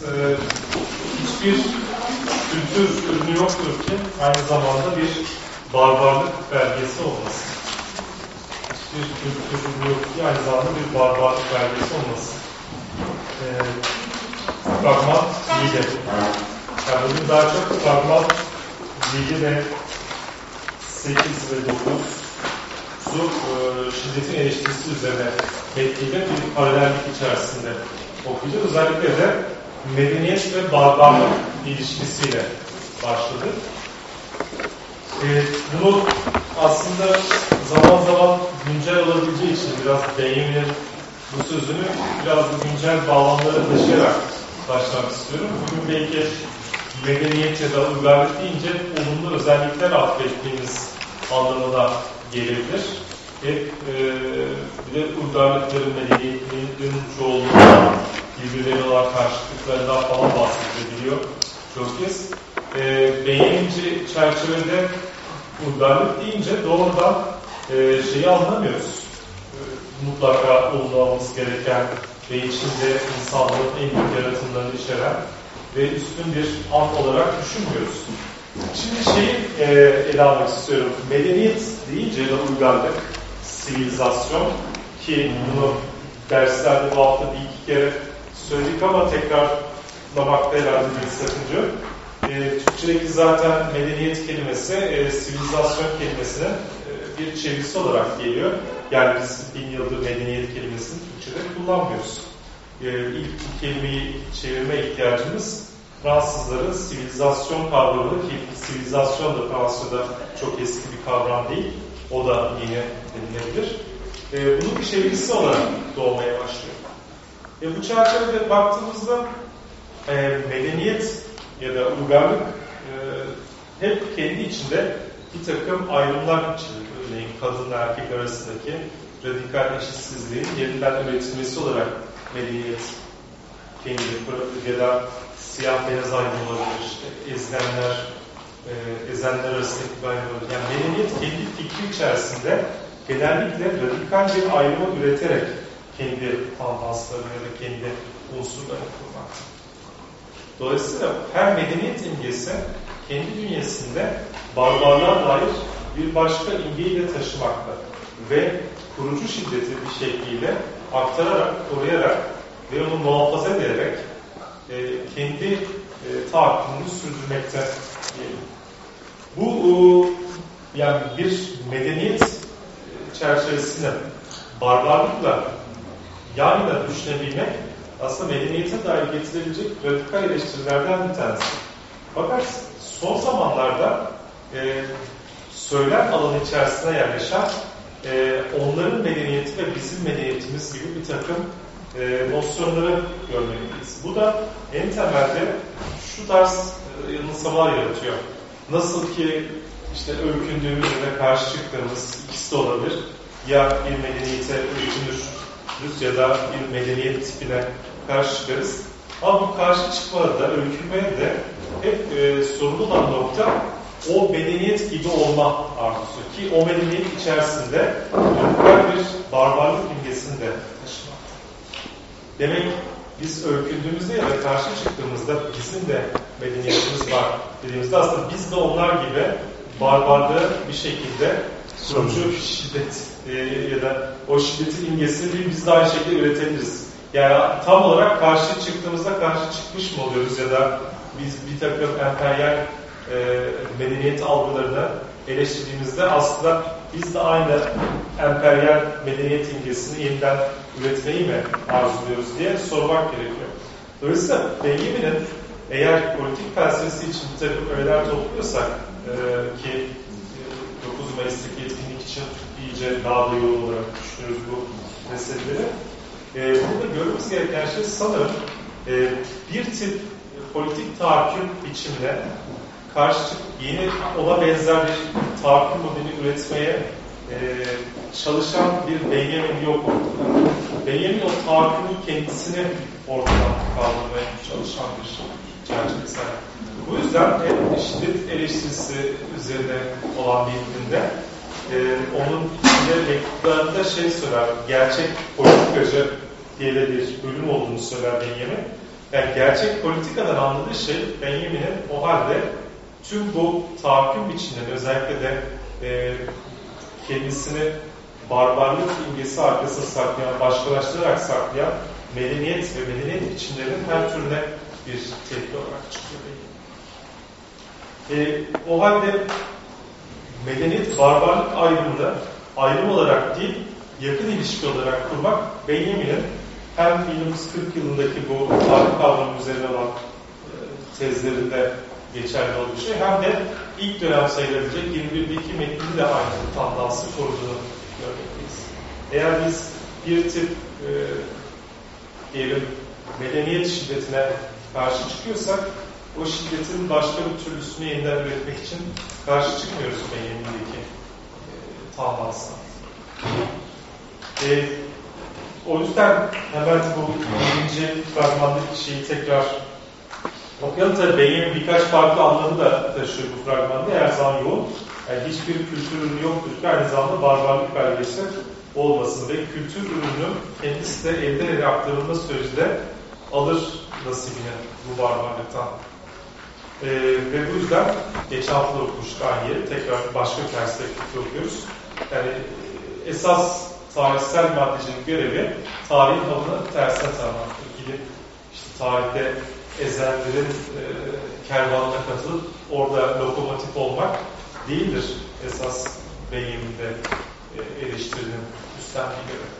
e, hiçbir kültür ürünü yoktur ki aynı zamanda bir barbarlık belgesi olmasın. Hiçbir kültür ürünü yok ki aynı zamanda bir barbarlık belgesi olmasın. E, fragman bilgi. Yani bugün daha çok fragman bilgi ve 8 ve 9 su e, şiddetin eleştirisi üzerine metniyle bir paralellik içerisinde okuyacağız. Özellikle de medeniyet ve barbarlık ilişkisiyle başladı. E, bunu aslında zaman zaman güncel olabileceği için biraz Benjamin'in bu sözünü biraz da güncel bağlamlara taşıyarak başlamak istiyorum. Bugün belki medeniyet ya da uygarlık deyince olumlu özellikler atfettiğimiz anlamına gelebilir. Hep e, bir de uygarlıkların medeniyetlerin çoğunluğundan, birbirlerine olan karşılıklarından falan bahsediliyor çok kez. E, Beynimci çerçevede uygarlık deyince doğrudan e, şeyi anlamıyoruz. E, mutlaka olması gereken ve içinde insanlığın en büyük yaratımlarını içeren ve üstün bir ant olarak düşünmüyoruz. Şimdi şeyi e, ele almak istiyorum. Medeniyet deyince de uygarlık, sivilizasyon ki bunu derslerde bu hafta bir iki kere söyledik ama tekrarlamakta herhalde bir sakınca. E, Türkçedeki zaten medeniyet kelimesi e, sivilizasyon kelimesine e, bir çevirisi olarak geliyor. Yani biz bin yıldır medeniyet kelimesini Türkçe'de kullanmıyoruz. E, ilk kelimeyi çevirme ihtiyacımız Fransızların sivilizasyon kavramı ki sivilizasyon da Fransızca'da çok eski bir kavram değil. O da yeni denilebilir. E, bunun bir çevirisi olarak doğmaya başlıyor. E, bu çerçevede baktığımızda e, medeniyet ya da uygarlık e, hep kendi içinde bir takım ayrımlar içinde. Örneğin kadın erkek arasındaki radikal eşitsizliğin yeniden üretilmesi olarak medeniyet kendi ya da siyah beyaz ayrım olabilir, işte ezilenler, e, ezenler arasındaki bir ayrım olabilir. Yani medeniyet kendi fikri içerisinde genellikle radikal bir ayrımı üreterek kendi da kendi unsurlarını kurmakta. Dolayısıyla her medeniyet imgesi kendi dünyasında barbarlığa dair bir başka imgeyi de taşımakta ve kurucu şiddeti bir şekliyle aktararak, koruyarak ve onu muhafaza ederek e, kendi e, tahakkümünü sürdürmekte diyelim. Bu e, yani bir medeniyet e, çerçevesinde barbarlıkla yan yana düşünebilmek aslında medeniyete dair getirilecek radikal eleştirilerden bir tanesi. Fakat son zamanlarda e, söylem alanı içerisine yerleşen e, onların medeniyeti ve bizim medeniyetimiz gibi bir takım e, nosyonları görmeliyiz. Bu da en temelde şu tarz e, yanılsamalar yaratıyor. Nasıl ki işte öykündüğümüz ve karşı çıktığımız ikisi de olabilir. Ya bir medeniyete öykünürüz ya da bir medeniyet tipine karşı çıkarız. Ama bu karşı çıkmada da, öykünmeye de hep e, sorun olan nokta o medeniyet gibi olma arzusu. Ki o medeniyet içerisinde radikal bir barbarlık imgesini de taşımak. Demek biz öykündüğümüzde ya da karşı çıktığımızda bizim de medeniyetimiz var dediğimizde aslında biz de onlar gibi barbarlığı bir şekilde sonucu şiddet e, ya da o şiddetin imgesini biz de aynı şekilde üretebiliriz. Yani tam olarak karşı çıktığımızda karşı çıkmış mı oluyoruz ya da biz bir takım emperyal e, medeniyet algılarını eleştirdiğimizde aslında biz de aynı emperyal medeniyet imgesini yeniden üretmeyi mi arzuluyoruz diye sormak gerekiyor. Dolayısıyla Benjamin'in eğer politik felsefesi için bir takım öğeler topluyorsak e, ki 9 e, Mayıs'taki etkinlik için iyice daha da yoğun olarak düşünüyoruz bu meseleleri. E, burada görmemiz gereken şey sanırım e, bir tip politik tahakküm biçimine karşı çıkıp yeni ona benzer bir tahakküm modeli üretmeye e, çalışan bir Benjamin yok ortada. Benjamin o tahakkümün kendisini ortadan kaldırmaya çalışan bir çerçevesi. Bu yüzden şiddet eleştirisi üzerine olan bir filmde e, onun içinde mektuplarında şey söyler, gerçek politikacı diye de bir bölüm olduğunu söyler Benjamin. Yani gerçek politikadan anladığı şey Benjamin'in o halde tüm bu tahakküm biçimleri özellikle de e, kendisini barbarlık imgesi arkasına saklayan, başkalaştırarak saklayan medeniyet ve medeniyet biçimlerinin her türüne bir tehdit olarak çıkıyor. E, o halde medeniyet barbarlık ayrımını ayrım olarak değil, yakın ilişki olarak kurmak Benjamin'in hem 1940 yılındaki bu tarih kavramı üzerine olan e, tezlerinde geçerli olduğu şey hem de ilk dönem sayılabilecek 21'deki metninde de aynı tandansı koruduğunu görmekteyiz. Eğer biz bir tip e, diyelim medeniyet şiddetine karşı çıkıyorsak o şiddetin başka bir türlüsünü yeniden üretmek için karşı çıkmıyoruz Benjamin'deki e, tandansına. E, o yüzden hemen bu birinci fragmandaki şeyi tekrar okuyalım. Tabii Benjamin birkaç farklı anlamı da taşıyor bu fragmanda. Her zaman yoğun. Yani hiçbir kültür ürünü yoktur ki aynı zamanda barbarlık belgesi olmasın ve kültür ürününün kendisi de elden ele aktarılma sürecinde alır nasibini bu barbarlıktan. Ee, ve bu yüzden geçen hafta okumuştuk aynı. Tekrar başka perspektifte okuyoruz. Yani esas tarihsel maddecinin görevi tarihin havını tersine sarmaktır. Gidip işte tarihte ezenlerin e, kervanına katılıp orada lokomotif olmak değildir esas Benjamin'de e, eleştirinin üstlendiği görev.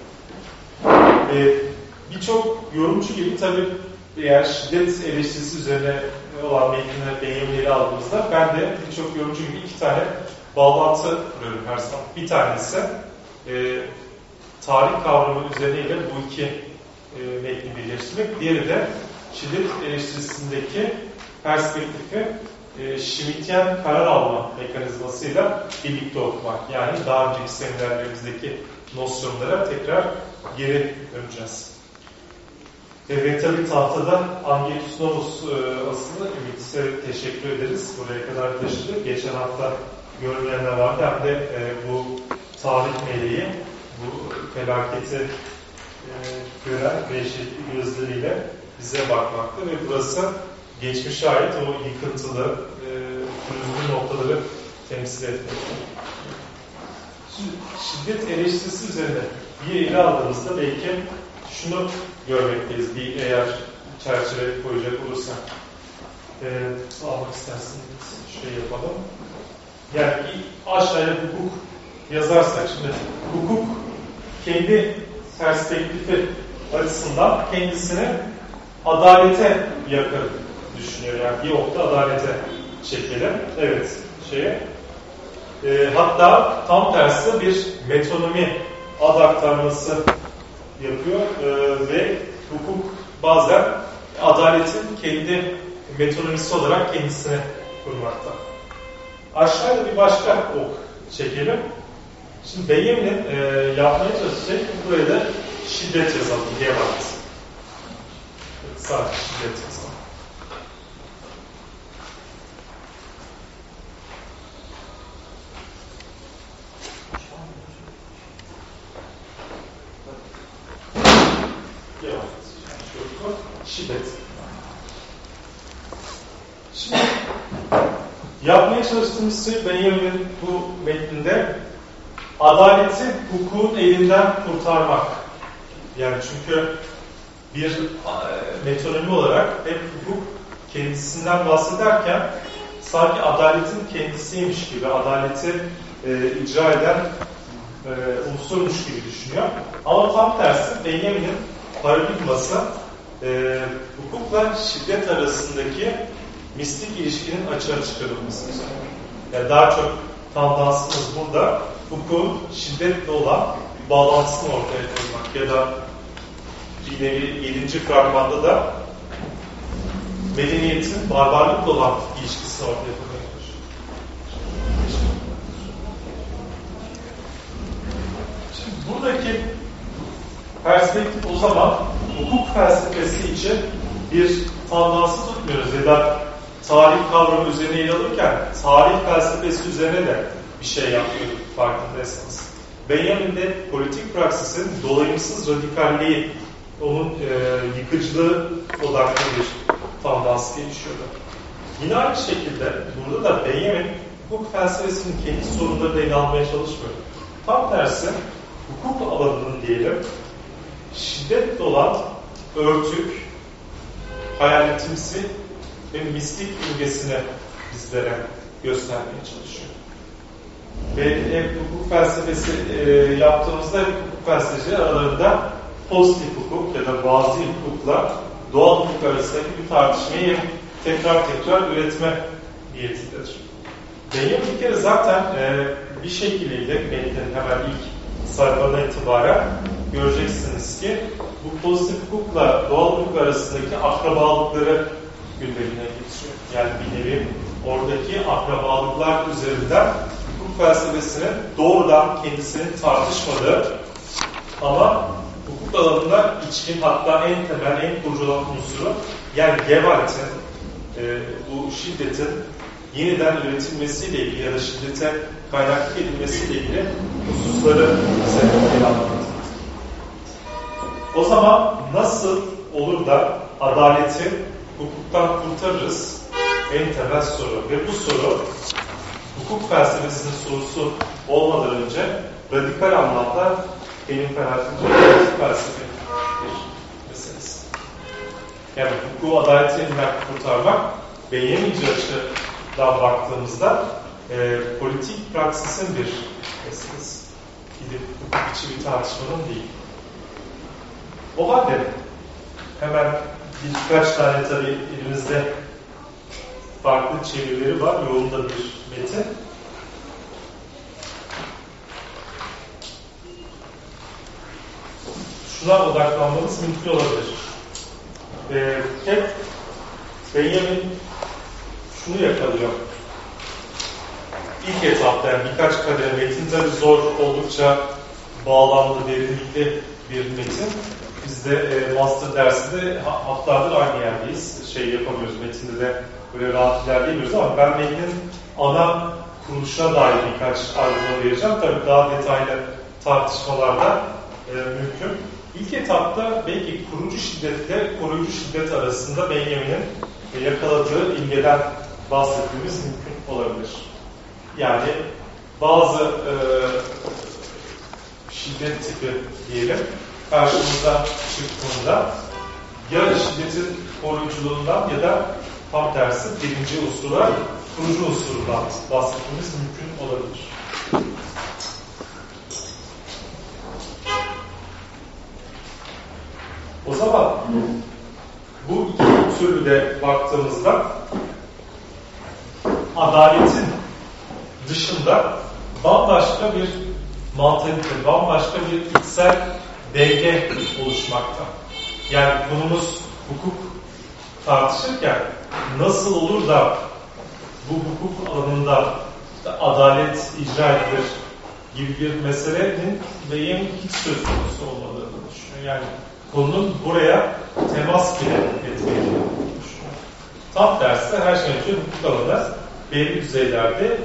E, Birçok yorumcu gibi tabii eğer şiddet eleştirisi üzerine olan metnine Benjamin'i aldığımızda ben de birçok yorumcu gibi iki tane bağlantı kuruyorum her zaman. Bir tanesi e, tarih kavramı üzerine bu iki e, metni birleştirmek. Diğeri de şiddet eleştirisindeki perspektifi e, Schmittyen karar alma mekanizmasıyla birlikte okumak. Yani daha önceki seminerlerimizdeki nosyonlara tekrar geri döneceğiz. E, ve tabii tahtada Angelus Novus e, aslında Ümit'e teşekkür ederiz. Buraya kadar taşıdı. Geçen hafta görmeyenler vardı. Hem de e, bu tarih meleği bu felaketi e, gören dehşetli gözleriyle bize bakmakta ve burası geçmişe ait o yıkıntılı, e, noktaları temsil etmekte. Şiddet eleştirisi üzerine bir ele aldığımızda belki şunu görmekteyiz bir eğer çerçeve koyacak olursak. E, almak isterseniz şey yapalım. Yani aşağıya hukuk yazarsak şimdi hukuk kendi perspektifi açısından kendisini adalete yakın düşünüyor. Yani bir okta adalete çekelim. Evet, şeye. E, hatta tam tersi bir metonomi ad aktarması yapıyor e, ve hukuk bazen adaletin kendi metonomisi olarak kendisine kurmakta. Aşağıda bir başka ok çekelim. Şimdi Benjamin'in e, yapmaya çalıştığı şey buraya da şiddet yazalım diye baktı. Sadece şiddet yazalım. Şiddet. Şimdi yapmaya çalıştığımız şey Benjamin'in bu metninde adaleti hukukun elinden kurtarmak. Yani çünkü bir e, metonomi olarak hep hukuk kendisinden bahsederken sanki adaletin kendisiymiş gibi, adaleti e, icra eden e, unsurmuş gibi düşünüyor. Ama tam tersi Benjamin'in paradigması e, hukukla şiddet arasındaki mistik ilişkinin açığa çıkarılması. Yani daha çok tandansımız burada hukukun şiddetle olan bağlantısını ortaya koymak ya da nevi 7. fragmanda da medeniyetin barbarlıkla olan ilişkisini ortaya koymaya Şimdi buradaki perspektif o zaman hukuk felsefesi için bir tandansı tutmuyoruz ya da tarih kavramı üzerine ele alırken tarih felsefesi üzerine de bir şey yapıyorduk farkındaysanız. Benjamin'de politik praksisin dolayımsız radikalliği onun e, yıkıcılığı odaklı bir tandans gelişiyordu. Yine aynı şekilde burada da Benjamin hukuk felsefesinin kendi sorunlarını ele almaya çalışmıyor. Tam tersi hukuk alanının diyelim şiddet olan örtük, hayaletimsi ve mistik imgesini bizlere göstermeye çalışıyor. Ve hep hukuk felsefesi e, yaptığımızda hep hukuk felsefecileri aralarında pozitif hukuk ya da bazı hukukla doğal hukuk arasındaki bir tartışmayı tekrar tekrar üretme niyetidir. Benim bir kere zaten e, bir şekilde metnin hemen ilk sayfadan itibaren göreceksiniz ki bu pozitif hukukla doğal hukuk arasındaki akrabalıkları gündemine getiriyor. Yani bir nevi oradaki akrabalıklar üzerinden hukuk felsefesinin doğrudan kendisinin tartışmadığı ama hukuk alanında içkin hatta en temel, en kurucu unsuru yani Gewalt'in e, bu şiddetin yeniden üretilmesiyle ilgili ya da şiddete kaynaklık edilmesiyle ilgili hususları bize ele O zaman nasıl olur da adaleti hukuktan kurtarırız? En temel soru. Ve bu soru hukuk felsefesinin sorusu olmadan önce radikal anlamda benim kanaatimce felsefe bir meselesi. Yani hukuku adaleti elinden kurtarmak beğenince açıdan baktığımızda e, politik praksisin bir meselesi. Gidip hukuk içi bir tartışmanın değil. O halde hemen birkaç tane tabii elimizde farklı çevirileri var. Yoğun da bir metin. Şuna odaklanmamız mümkün olabilir. Ee, hep Benjamin şunu yakalıyor. İlk etapta yani birkaç kademe metin tabi zor oldukça bağlamlı, derinlikli bir metin. Biz de e, master dersinde haftalardır aynı yerdeyiz. Şey yapamıyoruz, metinde de böyle rahat ilerleyemiyoruz ama ben metnin ana kuruluşuna dair birkaç ayrıntı vereceğim. Tabii daha detaylı tartışmalarda e, mümkün. İlk etapta belki kurucu şiddetle koruyucu şiddet arasında Benjamin'in yakaladığı imgeden bahsetmemiz mümkün olabilir. Yani bazı e, şiddet tipi diyelim karşımıza çıktığında ya şiddetin koruyuculuğundan ya da tam tersi birinci unsura kurucu unsurundan bahsetmemiz mümkün olabilir. O zaman bu iki türlü de baktığımızda adaletin dışında bambaşka bir mantalite, bambaşka bir içsel denge oluşmakta. Yani konumuz hukuk tartışırken nasıl olur da bu hukuk alanında adalet icra edilir gibi bir meselenin beyin hiç söz konusu olmadığını düşünüyor. Yani konunun buraya temas bile etmeyeceğini düşünüyor. Tam tersi her şeyin önce hukuk alanı belli düzeylerde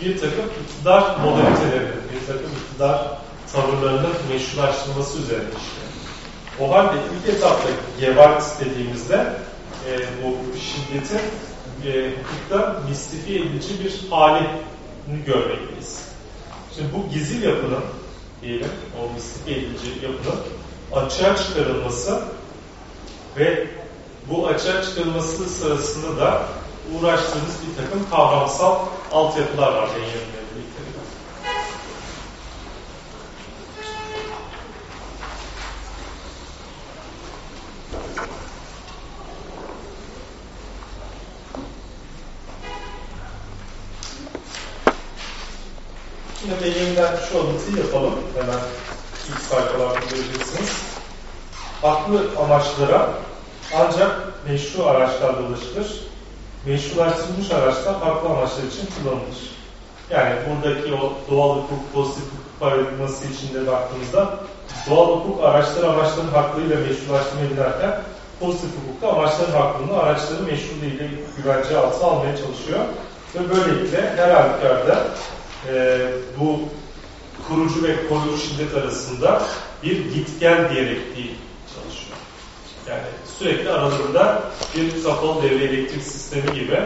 bir takım iktidar modaliteleri, bir takım iktidar tavırlarının meşrulaştırılması üzerine işliyor. O halde ilk etapta Gewalt dediğimizde e, bu şiddetin e, hukukta mistifiye edici bir halini görmekteyiz. Şimdi bu gizil yapının diyelim, o mistifiye edici yapının açığa çıkarılması ve bu açığa çıkarılması sırasında da uğraştığımız bir takım kavramsal altyapılar var benim beynimden şu alıntıyı yapalım. Hemen ilk sayfalarda göreceksiniz. Haklı amaçlara ancak meşru araçlarla ulaşılır. Meşrulaştırılmış araçlar haklı amaçlar için kullanılır. Yani buradaki o doğal hukuk, pozitif hukuk paradigması içinde baktığımızda doğal hukuk araçları amaçların hakkıyla meşrulaştırmaya giderken pozitif hukukta amaçların hakkını araçların meşruluğu ile güvence altına almaya çalışıyor. Ve böylelikle her halükarda e, bu kurucu ve koruyucu şiddet arasında bir git gel diyalektiği çalışıyor. Yani sürekli aralarında bir kapalı devre elektrik sistemi gibi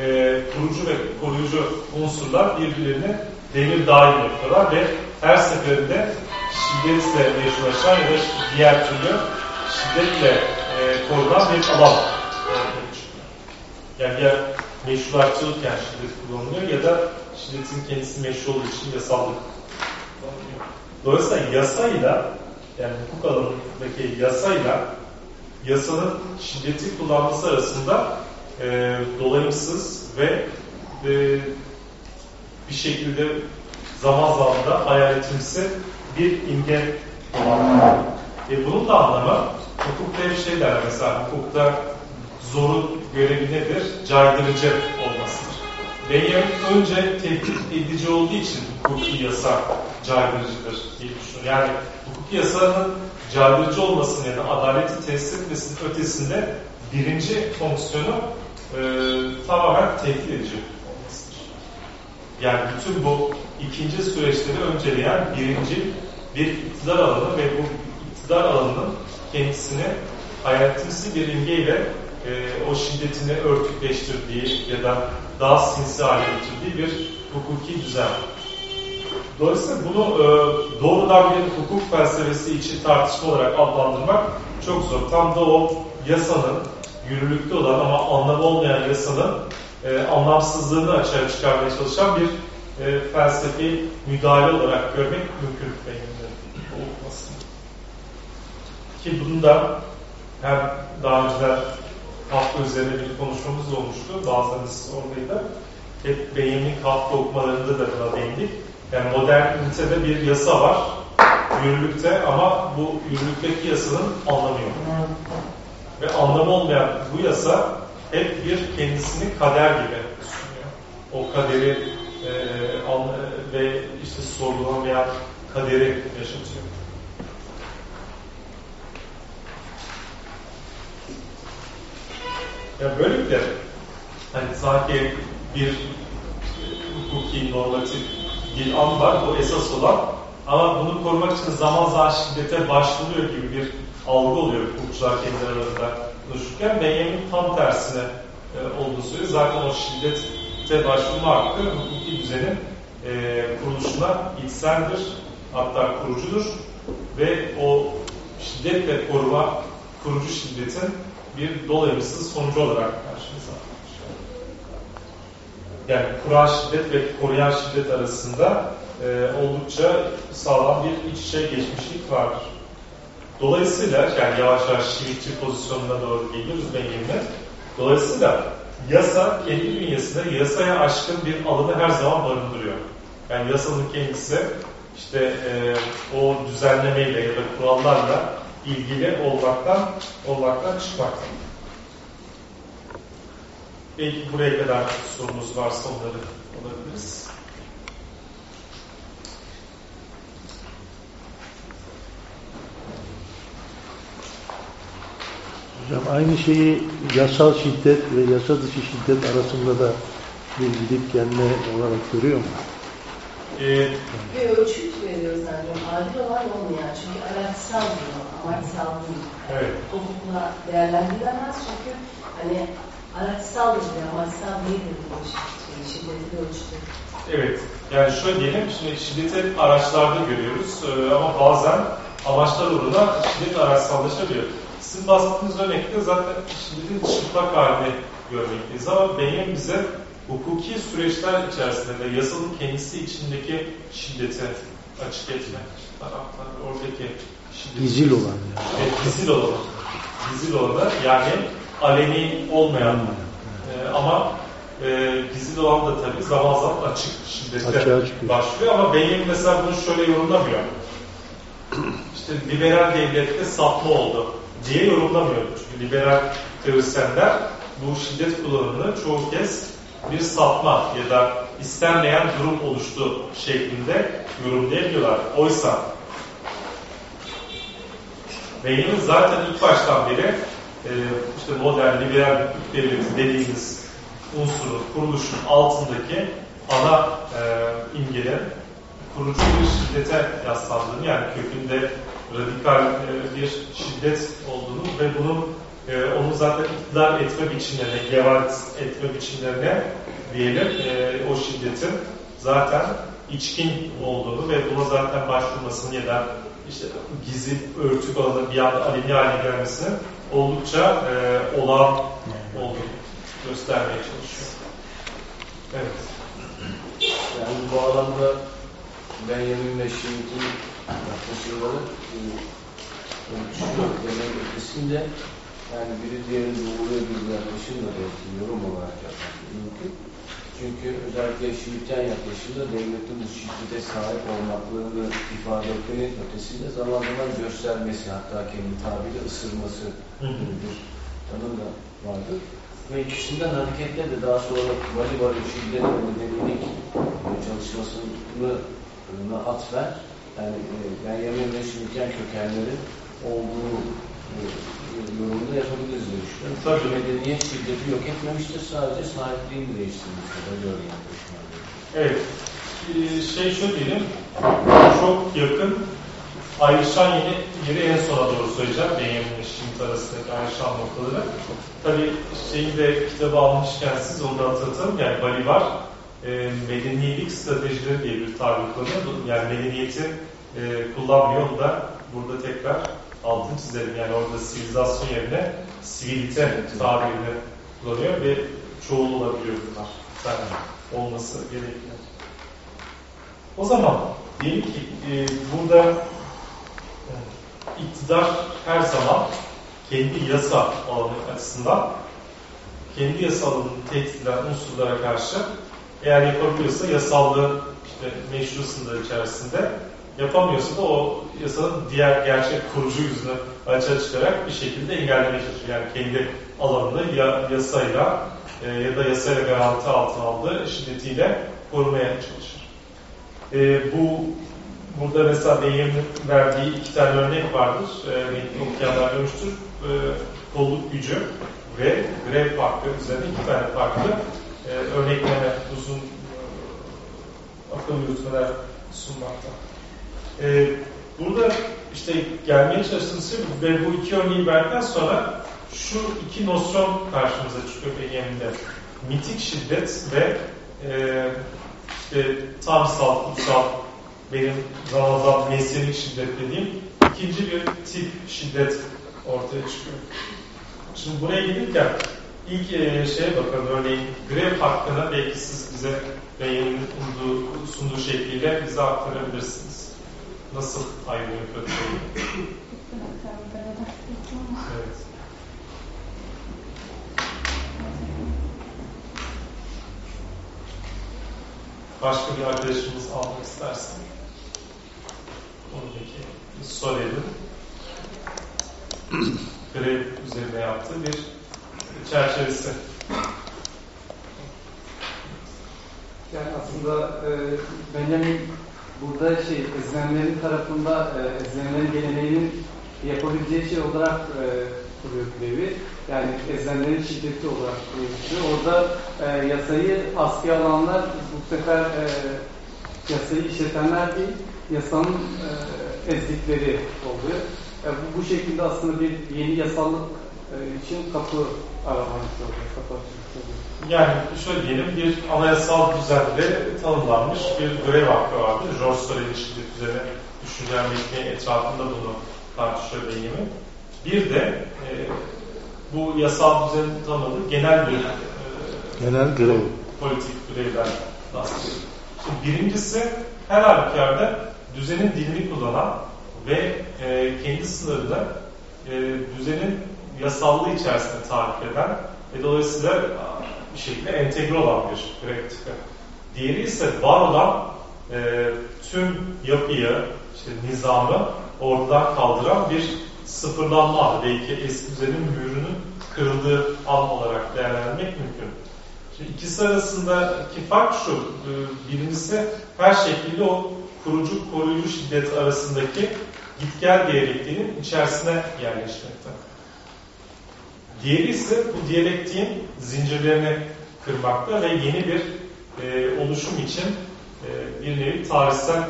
e, kurucu ve koruyucu unsurlar birbirlerini demir daim yapıyorlar ve her seferinde şiddetle meşrulaşan ya da diğer türlü şiddetle e, korunan bir alan ortaya çıkıyor. Yani ya meşrulaştırılırken şiddet kullanılıyor ya da şiddetin kendisi meşru olduğu için yasallık. Dolayısıyla yasayla yani hukuk alanındaki yasayla yasanın şiddeti kullanması arasında e, dolayımsız ve e, bir şekilde zaman zaman da hayaletimsi bir imge olan. E, bunun da anlamı hukukta bir şey der mesela hukukta zorun görevi nedir? Caydırıcı olmasıdır. Beyin önce tehdit edici olduğu için hukuki yasa caydırıcıdır diye düşünüyorum. Yani hukuki yasanın caydırıcı olmasının ya da adaleti tesis etmesinin ötesinde birinci fonksiyonu e, tamamen tehdit edici olmasıdır. Yani bütün bu ikinci süreçleri önceleyen birinci bir iktidar alanı ve bu iktidar alanının kendisini hayatımsı bir imgeyle e, o şiddetini örtükleştirdiği ya da daha sinsi hale getirdiği bir hukuki düzen. Dolayısıyla bunu e, doğrudan bir hukuk felsefesi için tartışma olarak adlandırmak çok zor. Tam da o yasanın, yürürlükte olan ama anlamı olmayan yasanın e, anlamsızlığını açığa çıkarmaya çalışan bir e, felsefi müdahale olarak görmek mümkün beyninde olmasını. Ki bunu da hem daha önceler Kafka üzerine bir konuşmamız olmuştu. Bazılarınız oradaydı. Hep beyinli Kafka okumalarında da buna değindik. Yani modernitede bir yasa var yürürlükte ama bu yürürlükteki yasanın anlamı yok. Ve anlamı olmayan bu yasa hep bir kendisini kader gibi sunuyor. O kaderi e, ve işte sorgulamayan kaderi yaşatıyor. Ya böylelikle hani sanki bir hukuki normatif bir an var, o esas olan ama bunu korumak için zaman zaman şiddete başlanıyor gibi bir algı oluyor hukukçular kendi aralarında konuşurken. Benjamin tam tersine e, olduğunu söylüyor. Zaten o şiddete başvurma hakkı hukuki düzenin e, kuruluşuna içseldir, hatta kurucudur ve o şiddetle koruma, kurucu şiddetin bir dolayımsız sonucu olarak karşımıza yani kuran şiddet ve koruyan şiddet arasında e, oldukça sağlam bir iç içe geçmişlik vardır. Dolayısıyla yani yavaş yavaş şiitçi pozisyonuna doğru geliyoruz Benjamin'e. Dolayısıyla yasa kendi bünyesinde yasaya aşkın bir alanı her zaman barındırıyor. Yani yasanın kendisi işte e, o düzenlemeyle ya da kurallarla ilgili olmaktan olmaktan çıkmaktan. Belki buraya kadar sorunuz varsa onları alabiliriz. Hocam aynı şeyi yasal şiddet ve yasa dışı şiddet arasında da bir gidip gelme olarak görüyor mu? Ee, bir ölçüt veriyoruz zaten. Adil olan olmayan. Çünkü araçsal diyor, amaçsal değil. Evet. Hukukla değerlendirilemez çünkü hani araçsal diyor, amaçsal değildir bu şey, şiddeti ölçütü. Evet. Yani şöyle diyelim, şimdi şiddeti araçlarda görüyoruz ee, ama bazen amaçlar uğruna şiddet araçsallaşabiliyor. Sizin bahsettiğiniz örnekte zaten şiddetin çıplak halini görmekteyiz ama beyin bize hukuki süreçler içerisinde de yasanın kendisi içindeki şiddeti açık etmek taraftan oradaki. Gizil olan yani. Evet, gizil olanı. Gizil olanı yani aleni olmayan e, ama e, gizli olan da tabii zaman zaman açık şiddete başlıyor ama Beyin mesela bunu şöyle yorumlamıyor. İşte liberal devlette sapma oldu diye yorumlamıyor. Çünkü liberal teorisyenler bu şiddet kullanımını çoğu kez bir sapma ya da istenmeyen durum oluştu şeklinde yorumlayabiliyorlar. Oysa Beynin zaten ilk baştan beri e, işte modern liberal devleti dediğimiz unsurun, kuruluşun altındaki ana e, imgenin kurucu bir şiddete yaslandığını yani kökünde radikal e, bir şiddet olduğunu ve bunun e, onu zaten iktidar etme biçimlerine, gevat etme biçimlerine diyelim e, o şiddetin zaten içkin olduğunu ve buna zaten başvurmasını ya da işte gizli örtük alanı bir anda aleni haline gelmesinin oldukça e, olağan olduğunu göstermeye çalışıyor. Evet. Yani bu alanda Benjamin ve Schmidt'in yaklaşımları ölçüyor demek ötesinde yani biri diğerini doğruya bir yaklaşımla belki yorum olarak yapmak mümkün. Çünkü özellikle Şiiten yaklaşımda devletin bu şiddete sahip olmaklarını ifade etmenin ötesinde zaman zaman göstermesi hatta kendi tabiriyle ısırması gibi bir tanım da vardır. Ve ikisinden hareketle de daha sonra Vali Vali şiddet ve medenilik e, çalışmasını atfen yani e, Benjamin ve Schmidt'in kökenlerin olduğu yorumunu yapabiliriz diye düşünüyorum. Tabii. Medeniyet şiddeti yok etmemiştir, sadece sahipliğini değiştirmiştir. Öyle yaklaşımlar. Evet. Ee, Şey şu diyelim, çok yakın ayrışan yeri, yeri en sona doğru söyleyeceğim. Benjamin Schmidt arasındaki ayrışan noktaları. Tabii şeyi de kitabı almışken siz onu da hatırlatalım. Yani Bolivar e, medenilik stratejileri diye bir tabir kullanıyor. Yani medeniyeti e, kullanmıyor. Onu da burada tekrar altını çizelim. Yani orada sivilizasyon yerine sivilite tabirini kullanıyor ve çoğul olabiliyor bunlar. Zaten olması gerekiyor. O zaman diyelim ki e, burada e, iktidar her zaman kendi yasa alanı açısından kendi yasa alanını tehdit eden unsurlara karşı eğer yapabiliyorsa yasallığı işte meşru sınırları içerisinde yapamıyorsa da o yasanın diğer gerçek kurucu yüzünü açığa çıkarak bir şekilde engellemeye çalışıyor. Yani kendi alanını ya yasayla e, ya da yasayla garanti altına aldığı şiddetiyle korumaya çalışır. E, bu burada mesela Benjamin'in verdiği iki tane örnek vardır. E, okuyanlar görmüştür. E, kolluk gücü ve grev hakkı üzerine iki tane farklı e, örnekleme uzun e, akıl yürütmeler sunmakta. E, burada işte gelmeye çalıştığımız şey ve bu iki örneği verdikten sonra şu iki nosyon karşımıza çıkıyor Benjamin'de. Mitik şiddet ve e, işte tanrısal, kutsal, benim zaman meslenik şiddet dediğim ikinci bir tip şiddet ortaya çıkıyor. Şimdi buraya gelirken ilk e, şeye bakalım örneğin grev hakkını belki siz bize Benjamin'in sunduğu, sunduğu şekliyle bize aktarabilirsiniz. Nasıl ayrılıyor kötü? Evet. Başka bir arkadaşımız almak isterse onu peki bir soralım. Grev üzerine yaptığı bir çerçevesi. Yani aslında e, Benjamin burada şey ezilenlerin tarafında e, ezilenlerin geleneğinin yapabileceği şey olarak e, kuruyor grevi. Yani ezilenlerin şiddeti olarak kuruyor. Orada e, yasayı askıya alanlar bu sefer e, yasayı işletenler değil, yasanın e, ezdikleri oluyor. E, bu, bu şekilde aslında bir yeni yasallık e, için kapı aramak oluyor, kapı açmak oluyor. Yani şöyle diyelim bir anayasal düzende tanımlanmış bir görev hakkı vardı. George Sorel'in şiddet üzerine düşüncen metni etrafında bunu tartışıyor Benjamin. Bir de e, bu yasal düzenin tanımladığı genel bir e, Genel grev. politik görevler bahsediyor. Şimdi birincisi her halükarda düzenin dilini kullanan ve e, kendi sınırını e, düzenin yasallığı içerisinde tarif eden ve dolayısıyla bir şekilde entegre olan bir tipi. Diğeri ise var olan e, tüm yapıyı, işte nizamı ortadan kaldıran bir sıfırlanma. Belki eski düzenin mührünün kırıldığı an olarak değerlendirmek mümkün. Şimdi ikisi arasındaki fark şu. e, Birincisi her şekilde o kurucu koruyucu şiddet arasındaki git gel diyalektiğinin içerisine yerleşmekte. Diğeri ise bu diyalektiğin zincirlerini kırmakta ve yeni bir e, oluşum için e, bir nevi tarihsel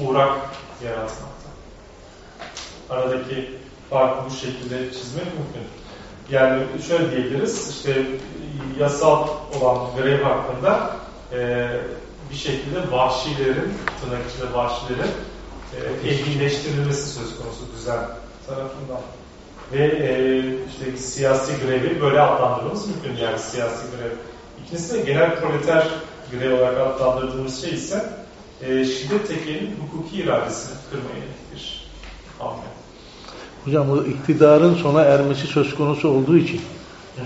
uğrak yaratmakta. Aradaki farkı bu şekilde çizmek mümkün. Yani şöyle diyebiliriz, işte yasal olan grev hakkında e, bir şekilde vahşilerin, tırnak içinde vahşilerin e, ehlileştirilmesi söz konusu düzen tarafından. Ve e, işte siyasi grevi böyle adlandırmamız mümkün yani siyasi grev. İkincisi de genel proleter grev olarak adlandırdığımız şey ise e, şiddet tekelinin hukuki iradesini kırmaya yönelik hamle. Hocam bu iktidarın sona ermesi söz konusu olduğu için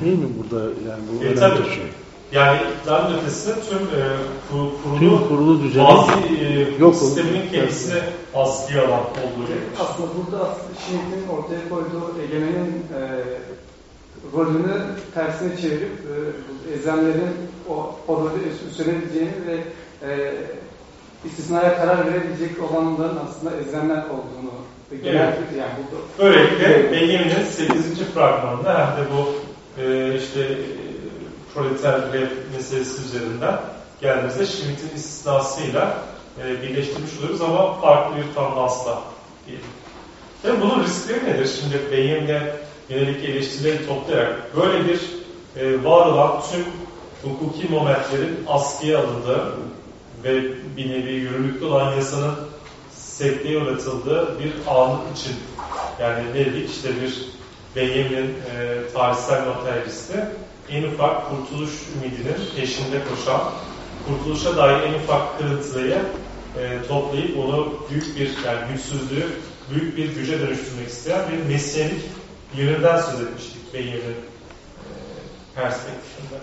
değil mi burada yani bu E, önemli tabii. şey. Yani iktidarın ötesinde tüm e, kur- kurulu, Tüm kurulu düzenin bazı e, yok sisteminin olup- kendisine askıya alan olduğu gibi. Aslında burada Schmitt'in ortaya koyduğu egemenin e, rolünü tersine çevirip e, bu ezenlerin o, o rolü üstlenebileceğini ve e, istisnaya karar verebilecek olanların aslında ezenler olduğunu genel yani burada Böylelikle Benjamin'in 8. fragmanında hem de bu e, işte proleter meselesi üzerinden geldiğimizde Schmitt'in istisnasıyla e, birleştirmiş oluyoruz ama farklı bir tandansla diyelim. Tabii bunun riskleri nedir? Şimdi Benjamin'e yönelik eleştirileri toplayarak böyle bir e, var olan tüm hukuki momentlerin askıya alındığı ve bir nevi yürürlükte olan yasanın sekteye uğratıldığı bir anlık için yani ne dedik işte bir Benjamin'in e, tarihsel materyalisti en ufak kurtuluş ümidinin peşinde koşan, kurtuluşa dair en ufak kırıntıyı e, toplayıp onu büyük bir yani güçsüzlüğü büyük bir güce dönüştürmek isteyen bir mesleğinik yönünden söz etmiştik Benjamin'in e, perspektifinde.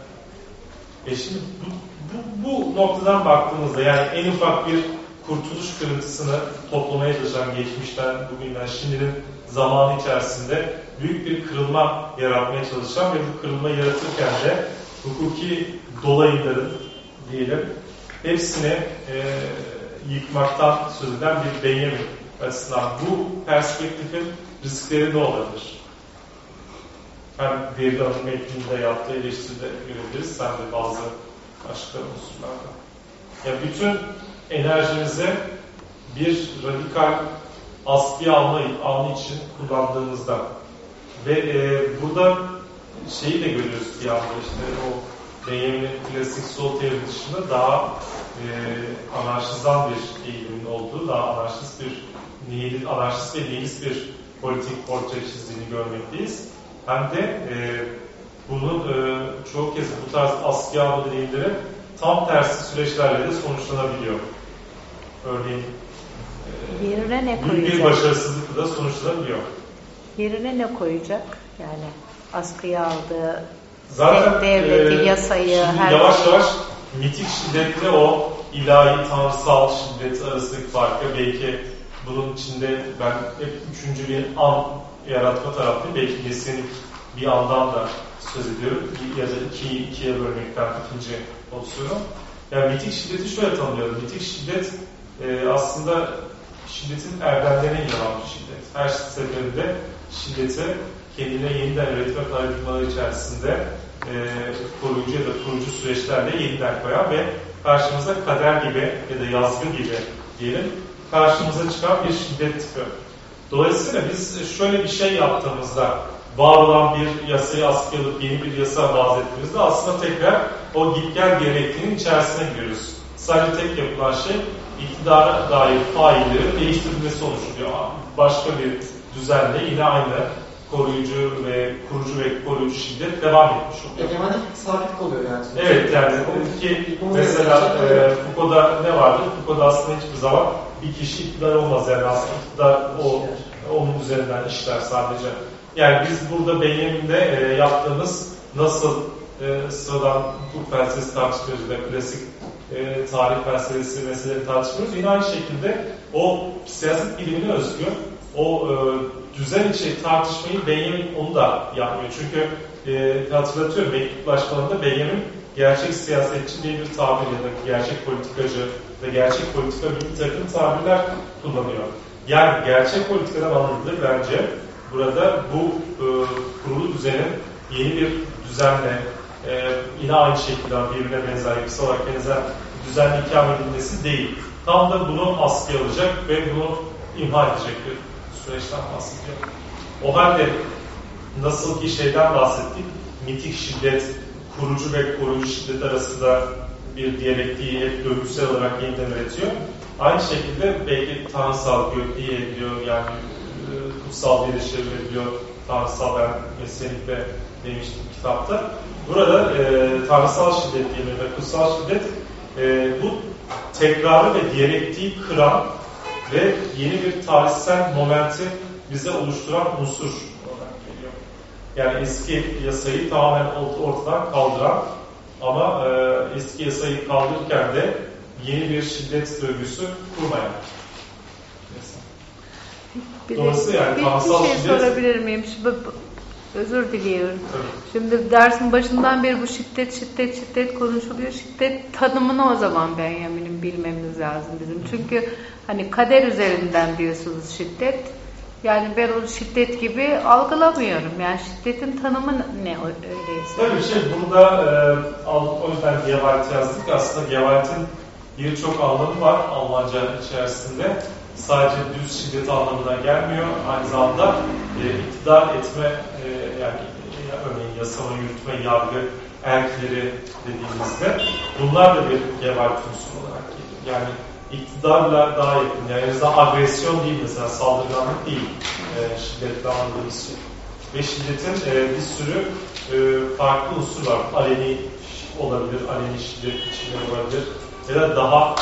E şimdi bu, bu, bu noktadan baktığımızda yani en ufak bir kurtuluş kırıntısını toplamaya çalışan geçmişten, bugünden, şimdinin zamanı içerisinde büyük bir kırılma yaratmaya çalışan ve bu kırılma yaratırken de hukuki dolayımların diyelim hepsini e, yıkmaktan söz eden bir Benjamin açısından bu perspektifin riskleri ne olabilir? Hem Derrida'nın metninde yaptığı eleştiride görebiliriz, hem de bazı başka unsurlarda. Ya bütün enerjimizi bir radikal askıya alma, alma için kullandığımızda ve e, burada şeyi de görüyoruz bir anda işte o Benjamin'in klasik sol teori dışında daha e, anarşizan bir eğilimin olduğu, daha anarşist bir nihil, anarşist ve nihilist bir politik portre çizdiğini görmekteyiz. Hem de e, bunun e, çoğu kez bu tarz askıya alma deneyimleri tam tersi süreçlerle de sonuçlanabiliyor. Örneğin Yerine ne büyük bir koyacak? başarısızlıkla da sonuçlanabiliyor. Yerine ne koyacak? Yani askıya aldığı Zaten devleti, e, yasayı, her yavaş şeyi- yavaş mitik şiddetle o ilahi tanrısal şiddet arasındaki farkı belki bunun içinde ben hep üçüncü bir an yaratma tarafıyım. Belki mesiyanik bir andan da söz ediyorum. Ya da iki, ikiye bölmekten ikinci pozisyonu. Yani mitik şiddeti şöyle tanımlıyorum. Mitik şiddet e, aslında şiddetin erdemlerine inanan bir şiddet. Her seferinde şiddeti kendine yeniden üretme paradigmaları içerisinde e, koruyucu ya da kurucu süreçlerle yeniden koyan ve karşımıza kader gibi ya da yazgı gibi diyelim karşımıza çıkan bir şiddet tipi. Dolayısıyla biz şöyle bir şey yaptığımızda var olan bir yasayı askıya yeni bir yasa vaz ettiğimizde aslında tekrar o git gel gerektiğinin içerisine giriyoruz. Sadece tek yapılan şey iktidara dair faillerin değiştirilmesi oluşturuyor. Başka bir düzenle yine aynı koruyucu ve kurucu ve koruyucu şiddet devam etmiş oluyor. Egemenlik sabit kalıyor yani. Evet yani ki mesela e, Foucault'da ne vardır? Foucault'da aslında hiçbir zaman bir kişi iktidar olmaz yani aslında iktidar o onun üzerinden işler sadece. Yani biz burada Benjamin'de e, yaptığımız nasıl e, sıradan hukuk felsefesi da klasik e, tarih felsefesi meseleleri tartışmıyoruz. Yine aynı şekilde o siyaset bilimine özgü o e, düzen içi tartışmayı Benjamin onu da yapmıyor. Çünkü e, hatırlatıyorum mektuplaşmalarında Benjamin gerçek siyasetçi diye bir tabir ya da gerçek politikacı ve gerçek politika bir takım tabirler kullanıyor. Yani gerçek politikadan anladığı bence burada bu e, kurulu düzenin yeni bir düzenle e, yine aynı şekilde birbirine benzer, yapısal olarak benzer düzenle ikame edilmesi değil. Tam da bunu askıya alacak ve bunu imha edecek bir süreçten bahsediyor. O halde nasıl ki şeyden bahsettik, mitik şiddet, kurucu ve koruyucu şiddet arasında bir diyalektiği hep döngüsel olarak yeniden üretiyor. Aynı şekilde belki tanrısal gökliğe ediliyor, yani e, kutsal diye çevrilebiliyor. Tanrısal ben kesinlikle demiştim kitapta. Burada e, tanrısal şiddet ve kutsal şiddet e, bu tekrarı ve diyalektiği kıran ve yeni bir tarihsel momenti bize oluşturan unsur olarak geliyor. Yani eski yasayı tamamen ortadan kaldıran ama e, eski yasayı kaldırırken de yeni bir şiddet döngüsü kurmayan. Bir, de- Dolayısıyla yani bir, bir şey sorabilir miyim? Şimdi, özür diliyorum. Tabii. Şimdi dersin başından beri bu şiddet, şiddet, şiddet konuşuluyor. Şiddet tanımını o zaman Benjamin'in bilmemiz lazım bizim. Çünkü hani kader üzerinden diyorsunuz şiddet. Yani ben o şiddet gibi algılamıyorum. Yani şiddetin tanımı ne öyleyse? Tabii şey burada e, o yüzden Gewalt yazdık. Aslında Gewalt'in birçok anlamı var Almanca içerisinde. Sadece düz şiddet anlamına gelmiyor. Aynı zamanda e, iktidar etme e, yani örneğin yasama, yürütme, yargı, erkleri dediğimizde bunlar da bir Gewalt unsuru olarak geliyor. Yani iktidarla daha yakın. Yani en agresyon değil mesela saldırganlık değil e, şiddetle anladığımız şey. Ve şiddetin e, bir sürü e, farklı unsur var. Aleni olabilir, aleni şiddet içinde olabilir. Ya da daha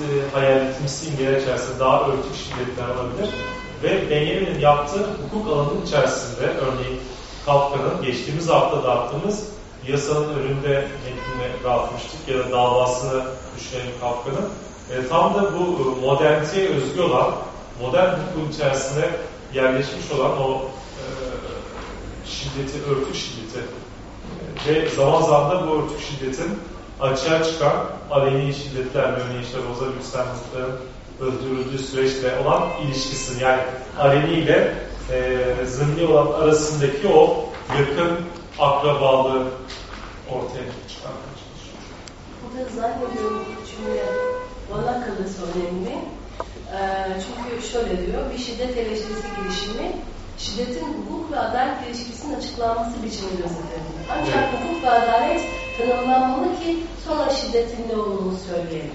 e, hayaletimsi imgeler içerisinde daha örtük şiddetler olabilir. Ve Benjamin'in yaptığı hukuk alanının içerisinde örneğin Kafka'nın geçtiğimiz hafta dağıttığımız yasanın önünde metnine dağıtmıştık ya da davasını düşünelim Kafka'nın. E, tam da bu e, moderniteye özgü olan, modern hukukun içerisinde yerleşmiş olan o e, şiddeti, örtük şiddeti e, ve zaman zaman da bu örtük şiddetin açığa çıkan aleni şiddetlerle örneğin işte Rosa Luxemburg'ların öldürüldüğü süreçle olan ilişkisini yani aleni ile e, zımni olan arasındaki o yakın akrabalığı ortaya çıkarmaya çalışıyor. Burada zannediyorum bu cümle bana kalırsa önemli. Ee, çünkü şöyle diyor, bir şiddet eleştirisi girişimi, şiddetin hukuk ve adalet ilişkisinin açıklanması biçimi gözetir. Ancak hukuk ve adalet tanımlanmalı ki sonra şiddetin ne olduğunu söyleyelim.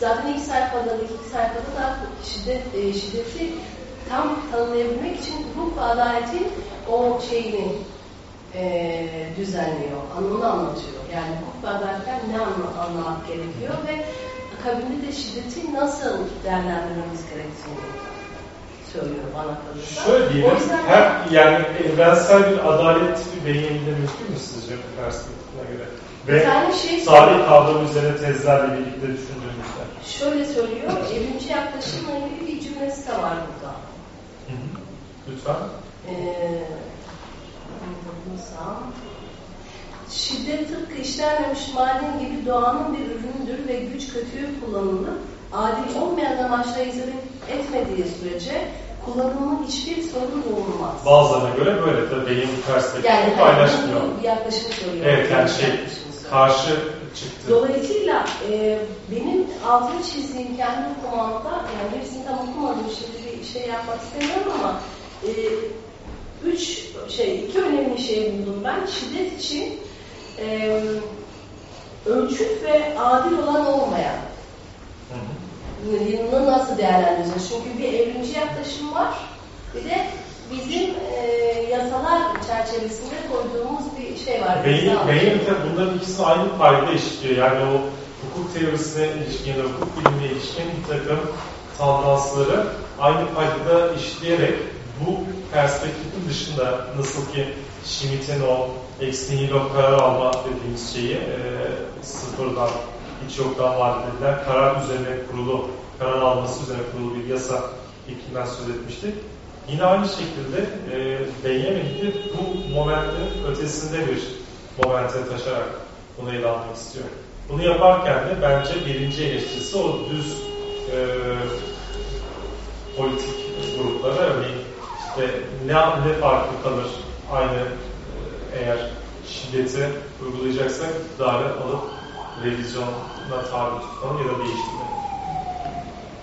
Zaten ilk sayfada, ilk sayfada da şiddet, e, şiddeti tam tanımlayabilmek için hukuk ve adaletin o şeyini e, düzenliyor, anlamını anlatıyor. Yani hukuk ve adaletten ne anla, anlamak gerekiyor ve akabinde de şiddeti nasıl değerlendirmemiz gerektiğini söylüyor bana kalırsa. Şöyle diyelim, yüzden her yani evrensel bir adalet tipi beyninde mümkün mü sizce bu perspektifine göre? bir Ve şey tarih kavramı üzerine tezlerle birlikte düşündüğümüzde. şöyle söylüyor, evrimci yaklaşımla ilgili bir cümlesi de var burada. Hı hı. Lütfen. Ee, şiddet tıpkı işlenmemiş maden gibi doğanın bir ürünüdür ve güç kötüyü kullanılır. Adil olmayan amaçla hizmet etmediği sürece kullanımı hiçbir sorun doğurmaz. Bazılarına göre böyle tabii beyin perspektifi Yani paylaşmıyor. bu yaklaşımı söylüyor. Evet yani şey karşı çıktı. Dolayısıyla e, benim altını çizdiğim kendi okumamda, yani hepsini tam okumadım şimdi bir şey yapmak istemiyorum ama e, üç şey, iki önemli şey buldum ben. Şiddet için e, ölçüt ve adil olan olmayan Hı hı. Yılını nasıl değerlendireceğiz? Çünkü bir evrimci yaklaşım var. Bir de bizim e, yasalar çerçevesinde koyduğumuz bir şey var. Beyin, beyin de bunların ikisini aynı payda işliyor. Yani o hukuk teorisine ilişkin ya da hukuk bilimine ilişkin bir takım tandansları aynı payda işleyerek bu perspektifin dışında nasıl ki Schmitt'in o ex nihilo karar alma dediğimiz şeyi e, sıfırdan, hiç yoktan var edilen karar üzerine kurulu, karar alması üzerine kurulu bir yasa fikrinden söz etmiştik. Yine aynı şekilde e, Benjamin bu momentin ötesinde bir momente taşarak bunu ele almak istiyor. Bunu yaparken de bence birinci eleştirisi o düz e, politik gruplara örneğin işte ne, ne farklı kalır aynı e, eğer şiddeti uygulayacaksak iktidarı alıp revizyona tabi tutalım ya da değiştirmeyelim.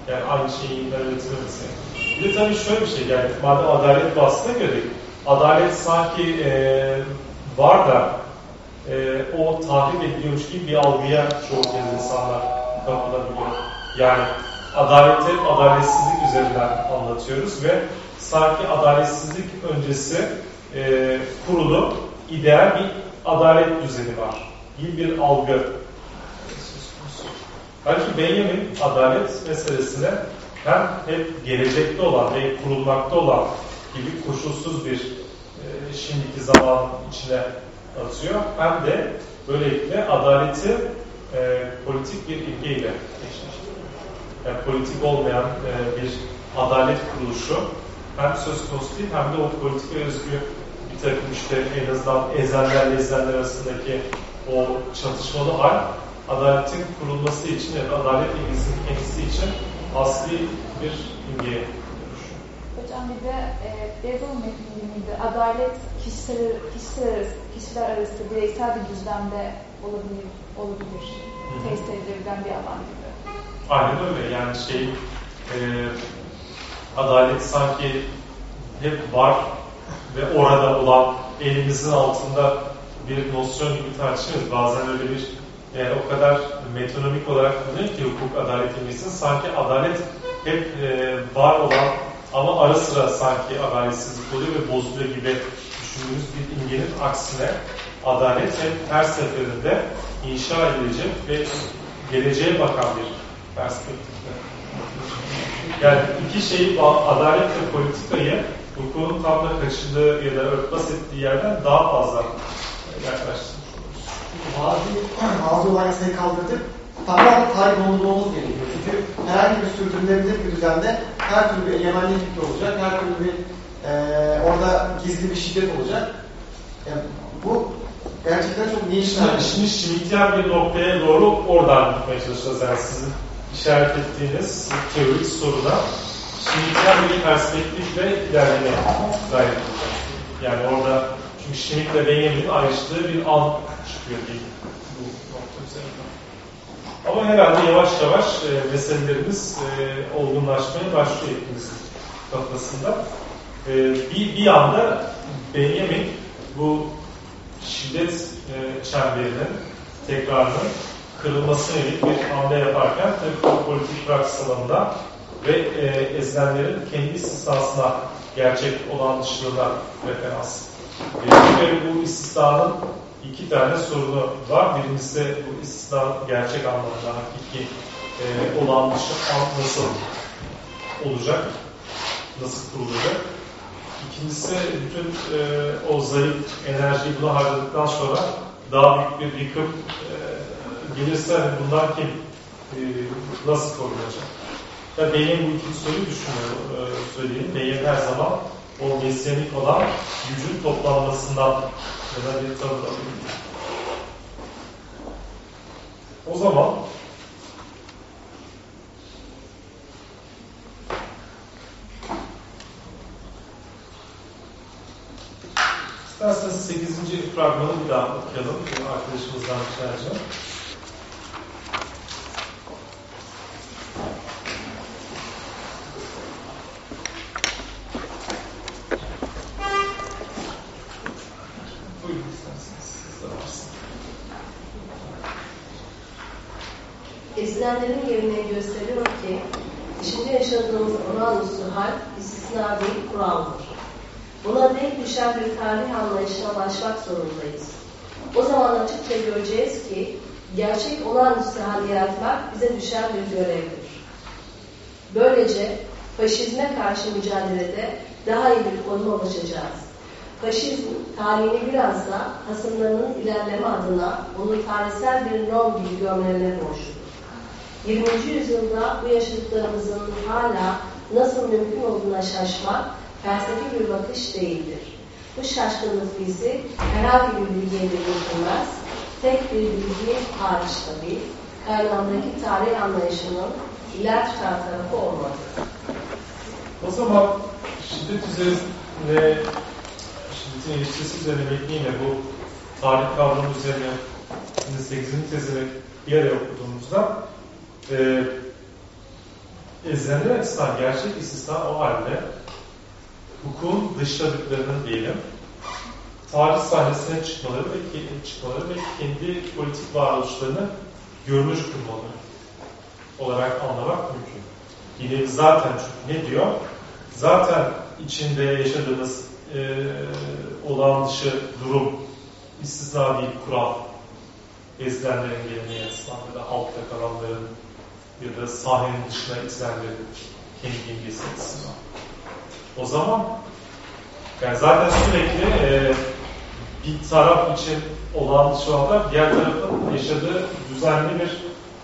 Yani aynı şeyin üretilmesi Bir de tabii şöyle bir şey yani madem adalet bahsine girdik, adalet sanki e, var da e, o tahrip ediliyormuş gibi bir algıya çoğu kez insanlar kapılabiliyor. Yani adaleti adaletsizlik üzerinden anlatıyoruz ve sanki adaletsizlik öncesi e, kurulu ideal bir adalet düzeni var gibi bir algı. Halbuki Benjamin adalet meselesine hem hep gelecekte olan ve kurulmakta olan gibi koşulsuz bir e, şimdiki zaman içine atıyor. Hem de böylelikle adaleti e, politik bir ilkeyle eşleştiriyor. Yani politik olmayan e, bir adalet kuruluşu hem söz konusu değil hem de o politika özgü bir takım işte en azından ezenlerle ezenler arasındaki o çatışmalı hal adaletin kurulması için ya da adalet ilgisinin kendisi için asli bir imgeye. Hocam bir de e, Bezos metninde miydi? Adalet kişiler, kişiler, arası, kişiler arası bireysel bir düzlemde olabilir, olabilir. hı. Tesis edilebilen bir alan gibi. Aynen öyle. Yani şey e, adalet sanki hep var ve orada olan elimizin altında bir nosyon gibi tartışıyoruz. Bazen öyle bir e, o kadar metonomik olarak kullanıyor ki hukuk adalet ilgisi sanki adalet hep e, var olan ama ara sıra sanki adaletsizlik oluyor ve bozuluyor gibi düşündüğümüz bir imgenin aksine adalet hep her seferinde inşa edilecek ve geleceğe bakan bir perspektifte. Yani iki şeyi adalet ve politikayı hukukun tam da kaçındığı ya da örtbas ettiği yerden daha fazla yaklaştırmış bazı olan yasayı kaldırdık. Tamamen tarih dondurmamız gerekiyor. Çünkü herhangi bir sürdürülebilir bir düzende her türlü bir egemenlik fikri olacak. Her türlü bir e, orada gizli bir şiddet olacak. Yani bu gerçekten çok niş Şimdi, şimdi Schmittian bir noktaya doğru oradan gitmeye çalışacağız. Yani sizin işaret ettiğiniz teorik soruda Schmittian bir perspektifle ilerlemeye gayret edeceğiz. Yani orada çünkü Schmitt ve Benjamin'in ayrıştığı bir an çıkıyor üzerinden. Ama herhalde yavaş yavaş e, meselelerimiz e, olgunlaşmaya başlıyor hepimizin kafasında. E, bir, bir anda Benjamin bu şiddet e, çemberinin tekrarının kırılmasına yönelik bir hamle yaparken tabii politik praksis alanında ve e, ezilenlerin kendi istisnasına gerçek olan dışılığına referans veriyor. Ve bu istisnanın iki tane sorunu var. Birincisi bu istisna gerçek anlamda hakiki e, olan dışı nasıl olacak, nasıl kurulacak. İkincisi bütün e, o zayıf enerjiyi buna harcadıktan sonra daha büyük bir yıkım e, gelirse hani bunlar kim e, nasıl korunacak? Ya benim bu iki soruyu düşünüyorum, e, söyleyeyim. Beyin her zaman o meslenik olan gücün toplanmasından O zaman İsterseniz 8. fragmanı bir daha okuyalım. Arkadaşımızdan rica edeceğim. Buyurun isterseniz. Siz de varsınız. Ezilenlerin yerine gösteriyor ki içinde yaşadığımız olağanüstü hal istisna değil kuraldır. Buna denk düşen bir tarih anlayışına başmak zorundayız. O zaman açıkça göreceğiz ki gerçek olağanüstü hal yaratmak bize düşen bir görevdir. Böylece faşizme mücadelede daha iyi bir konuma ulaşacağız. Faşizm tarihini biraz da hasımlarının ilerleme adına bunu tarihsel bir norm gibi görmelerine borçludur. 20. yüzyılda bu yaşadıklarımızın hala nasıl mümkün olduğuna şaşmak felsefi bir bakış değildir. Bu şaşkınlık bizi herhangi bir bilgiye de götürmez. Tek bir bilgi hariç tabii, kaynağındaki tarih anlayışının iler tutan tarafı olmalı. O zaman şiddet üzerine, şiddetin ilişkisi üzerine metniyle bu tarih kavramı üzerine şimdi 8. tezini bir araya okuduğumuzda e, ezilenler açısından gerçek istisna o halde hukukun dışladıklarının diyelim tarih sahnesine çıkmaları ve ke- çıkmaları ve kendi politik varoluşlarını görünür kılmaları olarak anlamak mümkün. Yine zaten çünkü ne diyor? Zaten içinde yaşadığımız e, olağan dışı durum istisna değil kural. Ezilenlerin geleneği açısından ya da altta kalanların ya da sahnenin dışına itilenlerin kendi imgesi açısından. O zaman yani zaten sürekli e, bir taraf için olan şu anda diğer tarafın yaşadığı düzenli bir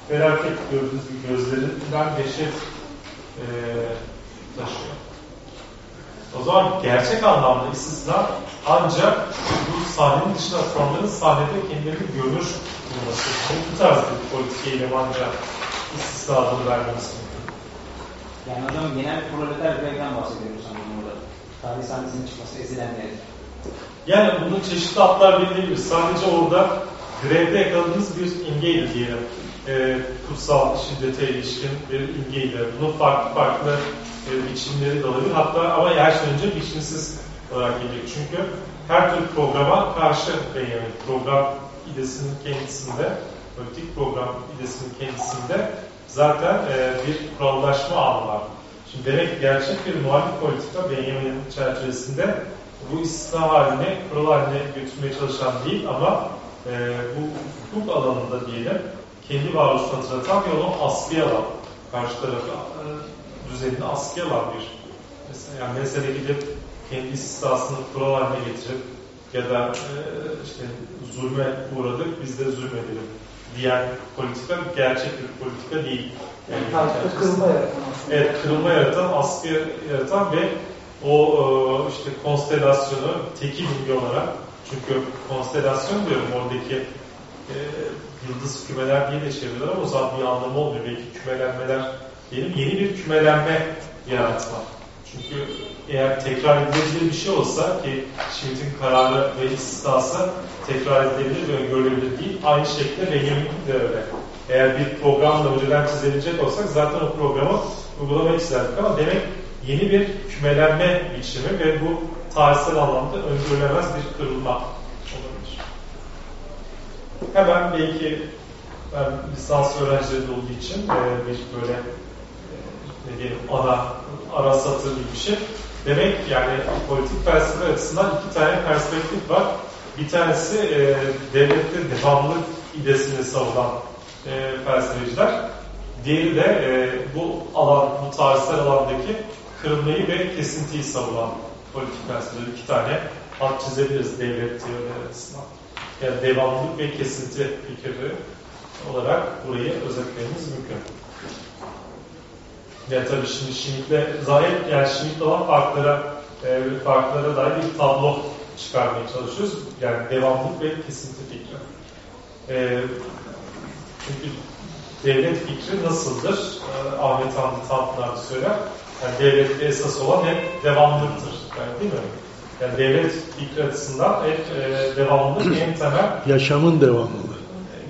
felaket gördüğünüz gibi gözlerinden dehşet e, taşıyor. O zaman gerçek anlamda istisna ancak bu sahnenin dışına atılanların sahnede kendilerini görünür bulması. Bu tarz bir politik eylem ancak istisna adını vermemiz. Yani hocam genel proleter grevden bahsediyoruz sanırım burada. Tarih sahnesine çıkması ezilenlerin. Yani bunun çeşitli adlar verilebilir. Sadece orada grevde yakaladığınız bir imgeydi diyelim. Ee, kutsal şiddete ilişkin bir imgeydi. Bunun farklı farklı e, biçimleri de olabilir. Hatta ama her önce biçimsiz olarak gelecek. Çünkü her tür programa karşı Benjamin. Program idesinin kendisinde, politik program idesinin kendisinde zaten e, bir kurallaşma anı var. Şimdi demek gerçek bir muhalif politika Benjamin'in çerçevesinde bu istisna haline, kural haline götürmeye çalışan değil ama e, bu hukuk alanında diyelim kendi varoluşunu hatırlatan ve onu askıya alan, karşı tarafı e, düzenini askıya alan bir mesela, yani mesele gidip kendi istisnasını kural haline getirip ya da e, işte zulme uğradık biz de zulmedelim diyen politika gerçek bir politika değil. Yani tarihte kırılma yaratan aslında. Evet, kırılma yaratan, askı yaratan ve o e, işte konstelasyonu tekil bilgi olarak çünkü konstelasyon diyorum oradaki e, yıldız kümeler diye de çeviriyorlar ama o zaman bir anlamı olmuyor. Belki kümelenmeler diyelim yeni bir kümelenme yaratma. Çünkü eğer tekrar edilebilir bir şey olsa ki Schmitt'in kararı ve istisnası tekrar edilebilir ve öngörülebilir değil. Aynı şekilde Benjamin de öyle. Eğer bir programla önceden çizilecek olsak zaten o programı uygulamayı çizerdik ama demek yeni bir kümelenme biçimi ve bu tarihsel anlamda öngörülemez bir kırılma. Hemen belki ben lisans öğrencileri olduğu için e, bir böyle e, ne diyelim ana ara satır gibi bir şey. Demek yani politik felsefe açısından iki tane perspektif var. Bir tanesi e, devlette devamlılık idesini savunan e, felsefeciler. Diğeri de e, bu alan, bu tarihsel alandaki kırılmayı ve kesintiyi savunan politik felsefeciler. İki tane hat çizebiliriz devlet teorileri açısından. Yani devamlılık ve kesinti fikirleri olarak burayı özetlememiz mümkün. Yani tabii şimdi Schmitt'le zahir, yani Schmitt'le olan farklara, e, farklara dair bir tablo çıkarmaya çalışıyoruz. Yani devamlılık ve kesinti fikri. E, çünkü devlet fikri nasıldır? E, Ahmet Hamdi Tanpınar söyler. Yani devlette esas olan hep devamlılıktır. Yani değil mi? Yani devlet fikri açısından hep e, devamlılık en temel Yaşamın devamlılığı.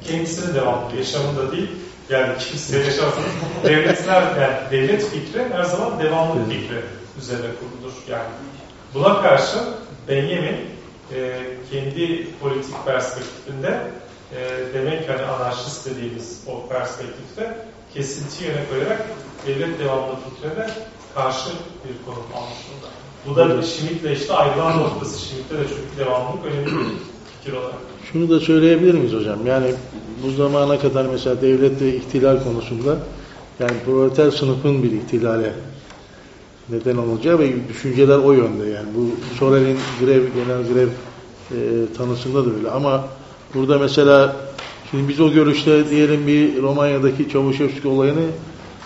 kendisinin devamlı, yaşamında değil. Yani kimse yaşamasın. Devletler, yani devlet fikri her zaman devamlı fikri üzerine kurulur. Yani buna karşı Benjamin e, kendi politik perspektifinde e, demek hani anarşist dediğimiz o perspektifte kesinti yöne koyarak devlet devamlı fikrine karşı bir konum almış burada. Bu da Schmitt'le işte ayrılan noktası. Schmitt'te de çünkü devamlılık önemli bir fikir olarak. Şunu da söyleyebilir miyiz hocam? Yani bu zamana kadar mesela devlet ve ihtilal konusunda yani proleter sınıfın bir ihtilale neden olacağı ve düşünceler o yönde yani. Bu Sorel'in grev, genel grev e, tanısında da öyle. Ama burada mesela şimdi biz o görüşte diyelim bir Romanya'daki Çavuşevski olayını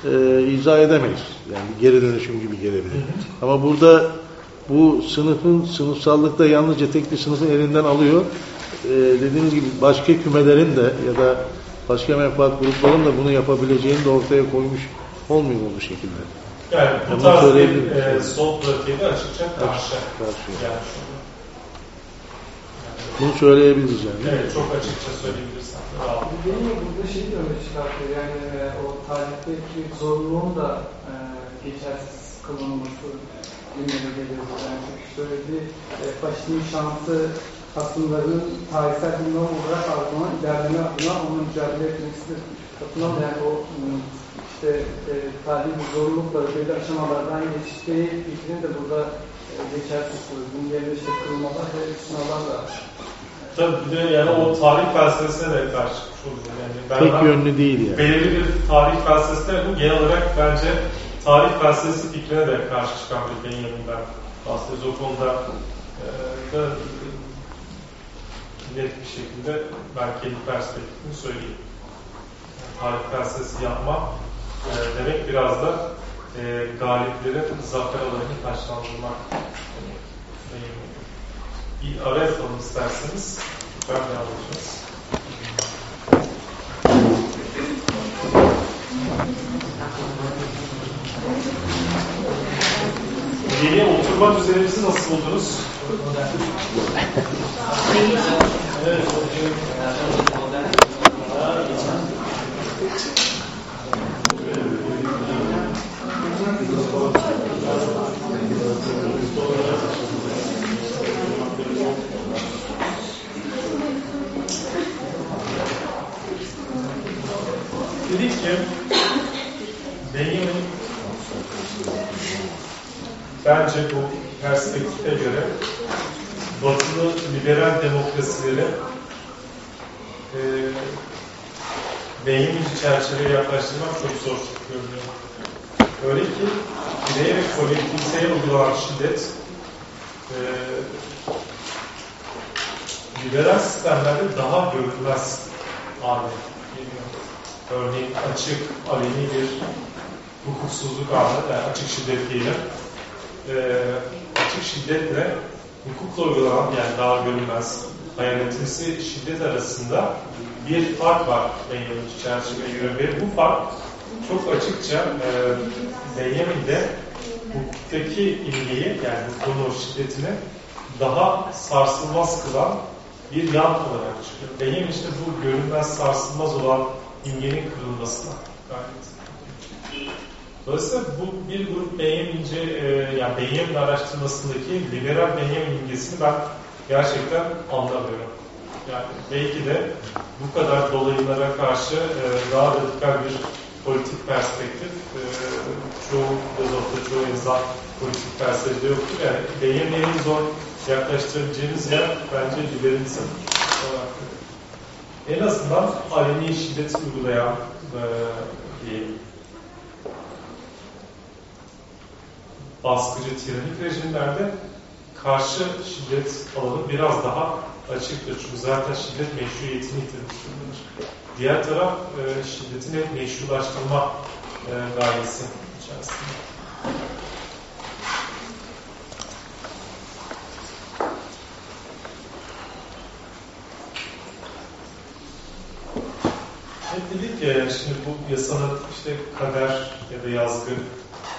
e, izah edemeyiz. Yani geri dönüşüm gibi gelebilir. Ama burada bu sınıfın sınıfsallıkta yalnızca tek bir sınıfın elinden alıyor. Ee, dediğiniz gibi başka kümelerin de ya da başka menfaat grupların da bunu yapabileceğini de ortaya koymuş olmuyor mu bu şekilde? Yani bu Bunu tarz bir e, sol pratiğe de açıkça karşı. Karşı. Yani şunu. Bunu söyleyebiliriz yani. Evet, çok açıkça söyleyebilirsen. Benim de burada şey de öne çıkartıyor. Yani e, o tarihteki zorluğun da e, geçersiz kılınması gündeme geliyor. Yani çünkü söylediği e, Faşist'in şansı hasımlarının tarihsel bir norm olarak algılama, ilerleme adına onu mücadele etmesi katına da yani o m, işte e, tarihi bir zorlukla belli aşamalardan geçtiği fikrini de burada e, geçersiz kılıyor. Bunun yerine işte kırılmalar ve sınavlarla Tabii bir de yani o tarih felsefesine de karşı çıkmış oluyor. Yani Tek yönlü değil yani. belirli bir tarih felsefesine bu genel olarak bence tarih felsefesi fikrine de karşı çıkan bir Benjamin'den bahsediyoruz. O konuda e, da net bir şekilde ben kendi perspektifimi söyleyeyim. Tarih felsefesi yapma e, demek biraz da e, galiplerin zafer alanını taşlandırmak. Yani, Benjamin. bir ara yapalım isterseniz. Ben de alacağız. Yeni oturma düzenimizi nasıl buldunuz? Evet. Dedik ki Benjamin bence bu perspektife göre batılı liberal demokrasileri e, Benjaminci çerçeveye yaklaştırmak çok zor görünüyor. Öyle ki bireye ve kolektiviteye uygulanan şiddet e, liberal sistemlerde daha görülmez hale. Örneğin açık, aleni bir hukuksuzluk anı, yani açık şiddet diyelim. Ee, açık şiddetle hukukla uygulanan yani daha görünmez hayaletimsi şiddet arasında bir fark var Benjamin çerçeveye göre ve bu fark çok açıkça e, Benjamin'de hukuktaki imgeyi yani hukukun şiddetini daha sarsılmaz kılan bir yan olarak çıkıyor. Benjamin işte bu görünmez sarsılmaz olan imgenin kırılmasına gayret Dolayısıyla bu bir grup Benjaminci, e, yani Benjamin araştırmasındaki liberal Benjamin imgesini ben gerçekten anlamıyorum. Yani belki de bu kadar dolayımlara karşı e, daha radikal bir politik perspektif e, çoğu filozofta, çoğu insan politik felsefede yoktur. Yani Benjamin'e en zor yaklaştırabileceğimiz yer bence liberalizm olarak. En azından aleni şiddet uygulayan e, baskıcı, tiranik rejimlerde karşı şiddet alanı biraz daha açıktır. Çünkü zaten şiddet meşruiyetini yitirmiş durumdadır. Diğer taraf e, şiddetin hep meşrulaştırma e, gayesi içerisinde. Hep dedik ya şimdi bu yasanın işte kader ya da yazgı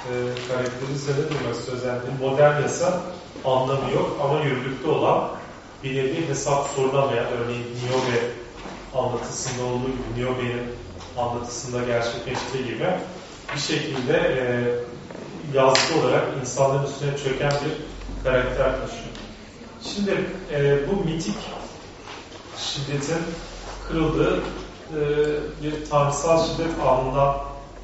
e, karakterize edilmek sözlendi. Modern yasa anlamı yok ama yürürlükte olan bir nevi hesap sorulamayan örneğin Niobe anlatısında olduğu gibi Niobe'nin anlatısında gerçekleştiği gibi bir şekilde e, yazgı olarak insanların üstüne çöken bir karakter taşıyor. Şimdi e, bu mitik şiddetin kırıldığı e, bir tanrısal şiddet anından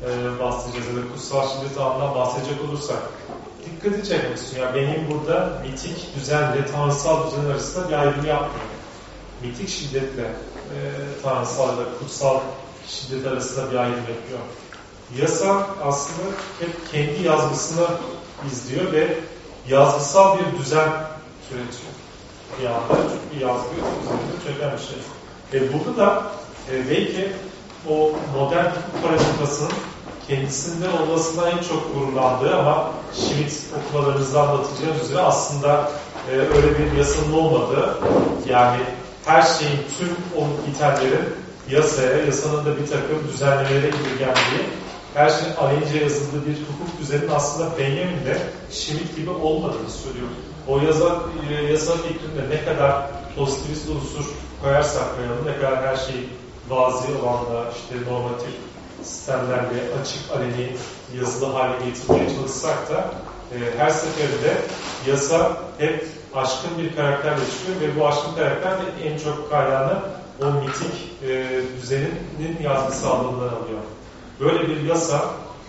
e, bahsedeceğiz ya da kutsal şiddet anından bahsedecek olursak dikkati çekmek istiyorum. Yani benim burada mitik düzenle tanrısal düzen arasında bir ayrım yapmıyorum. Mitik şiddetle e, tanrısal ya da kutsal şiddet arasında bir ayrım yapıyor. Yasa aslında hep kendi yazgısını izliyor ve yazgısal bir düzen türetiyor. Bir anda çünkü yazgı üzerinde çöken bir şey. Ve burada da e, belki o modern paradigmasının kendisinde olmasından en çok gururlandığı ama Schmidt okumalarınızda anlatacağınız üzere aslında e, öyle bir yasanın olmadığı yani her şeyin tüm o itenlerin yasaya, yasanın da bir takım düzenlemelere indirgendiği her şeyin aleyhince yazıldığı bir hukuk düzeninin aslında Benjamin'de Schmidt gibi olmadığını söylüyor. O yasa, e, yasa fikrinde ne kadar pozitivist unsur koyarsak koyalım, ne kadar her şeyi vazi alanda işte normatif sistemlerle açık aleni yazılı hale getirmeye çalışsak da e, her seferinde yasa hep aşkın bir karakterle çıkıyor ve bu aşkın karakter de en çok kaynağını o mitik e, düzeninin yazgısalından alıyor. Böyle bir yasa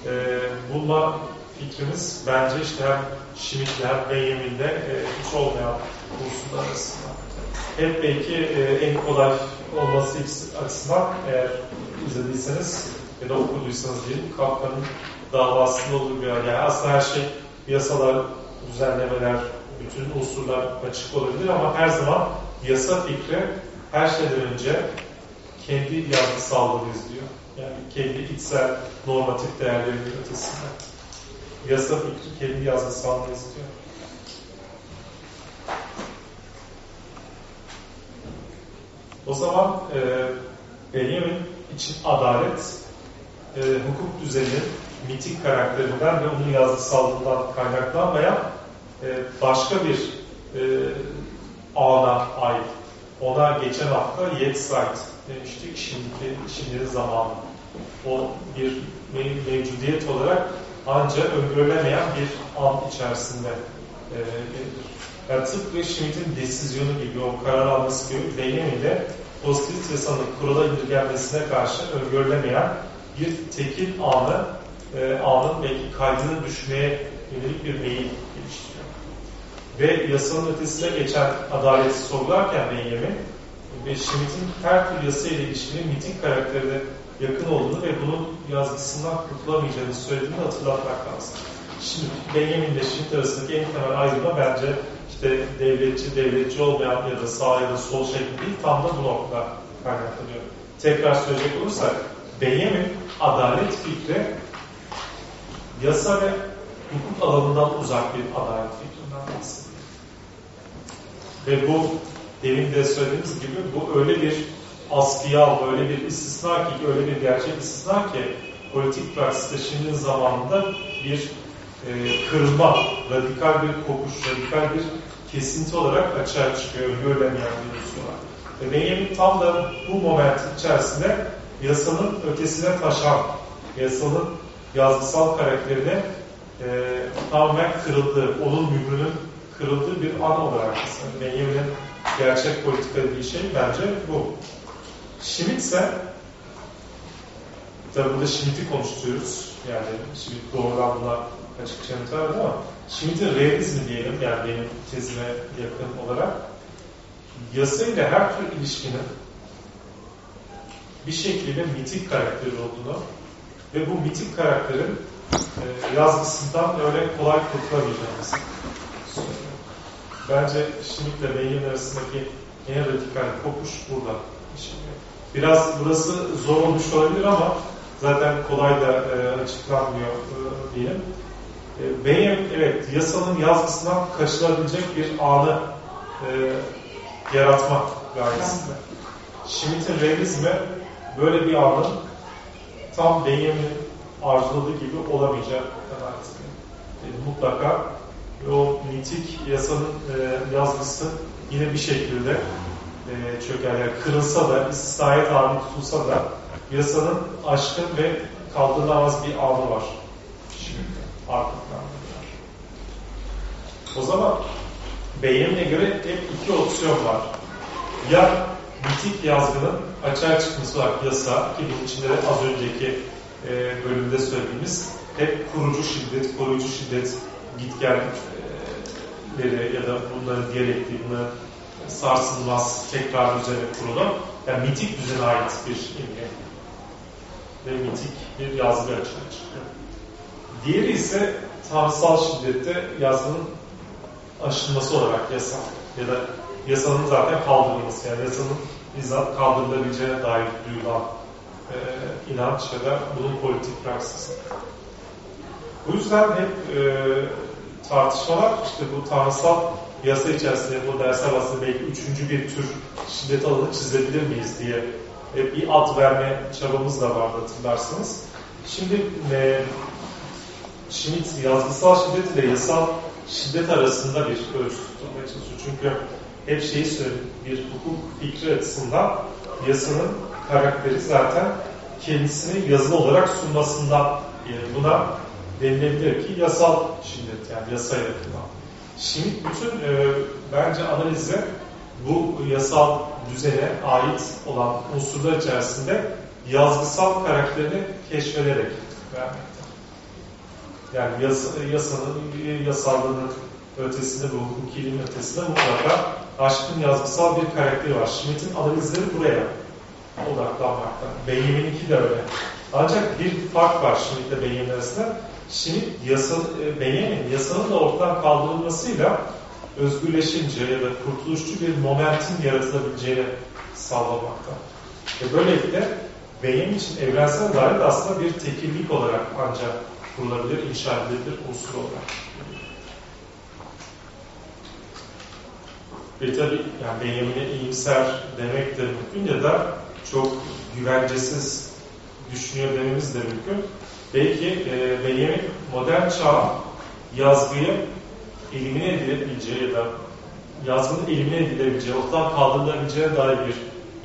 e, bulma fikrimiz bence işte hem Schmitt'le hem Benjamin'de e, hiç olmayan unsurlar arasında. Hep belki e, en kolay olması açısından eğer izlediyseniz ya da okuduysanız diyelim Kafka'nın davasında olduğu bir yani aslında her şey yasalar, düzenlemeler, bütün unsurlar açık olabilir ama her zaman yasa fikri her şeyden önce kendi yazgısallığını izliyor. Yani kendi içsel normatif değerlerinin ötesinde. Yasa fikri kendi yazgısallığını izliyor. O zaman e, Benjamin için adalet e, hukuk düzeninin mitik karakterinden ve onun yazgısallığından kaynaklanmayan e, başka bir e, ana ait. Ona geçen hafta yet site demiştik. Şimdiki, şimdinin zamanı. O bir mevcudiyet olarak ancak öngörülemeyen bir an içerisinde e, gelir. Yani tıpkı Schmitt'in desizyonu gibi, o karar alması gibi de pozitivist yasanın kurala indirgenmesine karşı öngörülemeyen bir tekil anı, e, anın belki kaydını düşmeye yönelik bir meyil geliştiriyor. Ve yasanın ötesine geçen adaleti sorgularken Benjamin ve Schmitt'in her tür yasa ile ilişkili miting karakterine yakın olduğunu ve bunun yazgısından kurtulamayacağını söylediğini hatırlatmak lazım. Şimdi Benjamin ile Schmitt arasındaki en temel ayrılma bence işte devletçi, devletçi olmayan ya da sağ ya da sol şekli değil, tam da bu noktada kaynaklanıyor. Tekrar söyleyecek olursak, Benjamin adalet fikri yasa ve hukuk alanından uzak bir adalet fikrinden bahsediyor. Ve bu demin de söylediğimiz gibi bu öyle bir askıyal, öyle bir istisna ki, öyle bir gerçek istisna ki politik praksiste şimdinin zamanında bir e, kırılma, radikal bir kopuş, radikal bir kesinti olarak açığa çıkıyor, görülemeyen bir unsur var. Ve Benjamin tam da bu momentin içerisinde yasanın ötesine taşan, yasanın yazgısal karakterine e, tamamen kırıldığı, onun mührünün kırıldığı bir an olarak mesela Benjamin'in gerçek politika dediği şey bence bu. Schmitt ise tabi burada Schmitt'i konuşturuyoruz. Yani Schmitt doğrudan buna açıkça yanıt verdi ama Schmitt'in realizmi diyelim yani benim tezime yakın olarak yasayla her tür ilişkinin bir şekilde mitik karakteri olduğunu ve bu mitik karakterin e, yazgısından öyle kolay kurtulamayacağımızı. Bence Schmitt ile Benjamin arasındaki en radikal kopuş burada. Biraz burası zor olmuş olabilir ama zaten kolay da e, açıklanmıyor e, diyelim. E, Benjamin evet yasanın yazgısından kaçılabilecek bir anı e, yaratmak gayesinde. Schmitt'in realizmi böyle bir anın tam Benjamin'in arzuladığı gibi olamayacağı kanaatinde. Yani mutlaka o mitik yasanın e, yazgısı yine bir şekilde e, çöker. Yani kırılsa da, istisnaya tabi tutulsa da yasanın aşkın ve kaldırılamaz bir anı var. Şimdi arka O zaman Benjamin'e göre hep iki opsiyon var. Ya mitik yazgının açığa çıkması var yasa ki bunun içinde de az önceki e, bölümde söylediğimiz hep kurucu şiddet, koruyucu şiddet, git gelleri ya da bunların diyalektiği, bunların sarsılmaz tekrar üzerine kurulu yani mitik düzene ait bir imge ve mitik bir yazgı açığa çıkıyor. Diğeri ise tanrısal şiddette yazgının aşılması olarak yasa ya da yasanın zaten kaldırılması yani yasanın bizzat kaldırılabileceğine dair duyulan e, inanç ya da bunun politik praksisi. Bu yüzden hep e, tartışmalar işte bu tanrısal yasa içerisinde bu dersler aslında belki üçüncü bir tür şiddet alanı çizebilir miyiz diye hep bir ad verme çabamız da vardı hatırlarsınız. Şimdi e, Schmitt yazgısal şiddet ile yasal şiddet arasında bir ölçü tutmaya çalışıyor. Çünkü hep şeyi söyleyeyim, bir hukuk fikri açısından yasanın karakteri zaten kendisini yazılı olarak sunmasından yani buna denilebilir ki yasal şiddet yani yasaya yakın. Şimdi bütün e, bence analize bu yasal düzene ait olan unsurlar içerisinde yazgısal karakterini keşfederek vermekte. Yani yasa, yasanın, yasallığının ötesinde, bu hukukiliğin ötesinde mutlaka aşkın yazgısal bir karakteri var. Schmitt'in analizleri buraya odaklanmakta. Benjamin'inki de öyle. Ancak bir fark var Schmitt'le Benjamin arasında. Schmitt, yasa, e, Benjamin yasanın da ortadan kaldırılmasıyla özgürleşince ya da kurtuluşçu bir momentin yaratılabileceğini sağlamakta. Ve böylelikle Benjamin için evrensel adalet aslında bir tekillik olarak ancak kurulabilir, inşa edilebilir unsur olarak. Ve tabi yani Benjamin'e iyimser demek de mümkün ya da çok güvencesiz düşünüyor dememiz de mümkün. Belki e, Benjamin modern çağ yazgıyı elimine edilebileceği ya da yazgının elimine edilebileceği, ortadan kaldırılabileceğine dair bir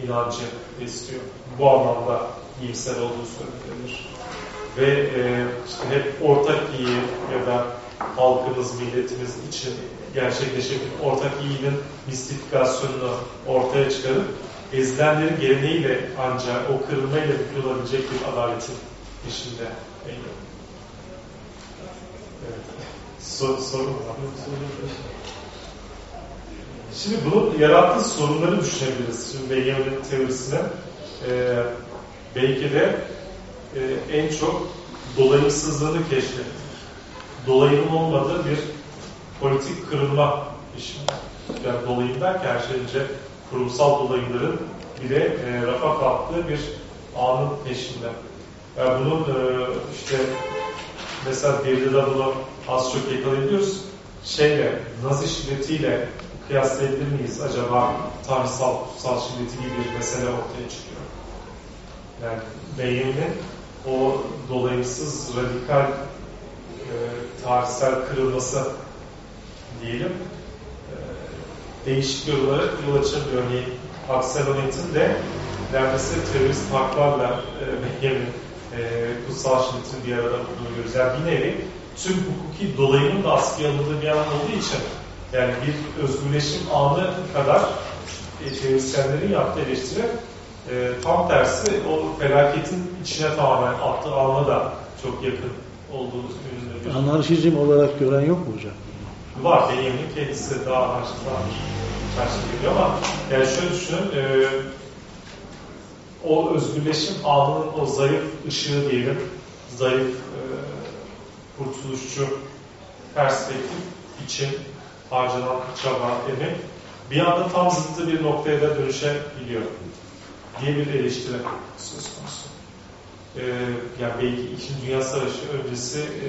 inancı istiyor. Bu anlamda iyimser olduğu söylenir. Ve e, işte hep ortak iyi ya da halkımız, milletimiz için gerçekleşen ortak iyinin mistifikasyonunu ortaya çıkarıp ezilenlerin geleneğiyle ancak o kırılmayla bükülebilecek bir adaletin peşinde. Evet. Sor, sorun. Şimdi bunun yarattığı sorunları düşünebiliriz. Şimdi Benjamin'in teorisine e, belki de e, en çok dolayımsızlığını keşfetti. Dolayımın olmadığı bir politik kırılma işi. Yani dolayım derken her şey önce kurumsal dolayımların bile e, rafa kalktığı bir anın peşinde. Yani bunun e, işte mesela Derrida bunu az çok yakalayabiliyoruz. Şeyle, Nazi şiddetiyle kıyaslayabilir miyiz? Acaba tanrısal, kutsal şiddeti gibi bir mesele ortaya çıkıyor. Yani Benjamin'in o dolayımsız, radikal e, tarihsel kırılması diyelim e, değişik yorumlara yol açabiliyor. Örneğin Akselonet'in de neredeyse terörist haklarla e, Benjamin e, kutsal şiddetin bir arada bulduğunu görüyoruz. Yani bir nevi tüm hukuki dolayımın da askıya alındığı bir alan olduğu için yani bir özgürleşim anı kadar e, teorisyenlerin yaptığı eleştiri e, tam tersi o felaketin içine tamamen attığı alana da çok yakın olduğu yönünde Anarşizm olarak gören yok mu hocam? var. Benjamin'in kendisi daha anarşist. Karşı geliyor ama yani şöyle düşünün e, o özgürleşim anının o zayıf ışığı diyelim, zayıf e, kurtuluşçu perspektif için harcanan çaba, emek bir anda tam zıttı bir noktaya da dönüşebiliyor diye bir eleştiri söz konusu. Ee, yani belki İkinci Dünya Savaşı öncesi e,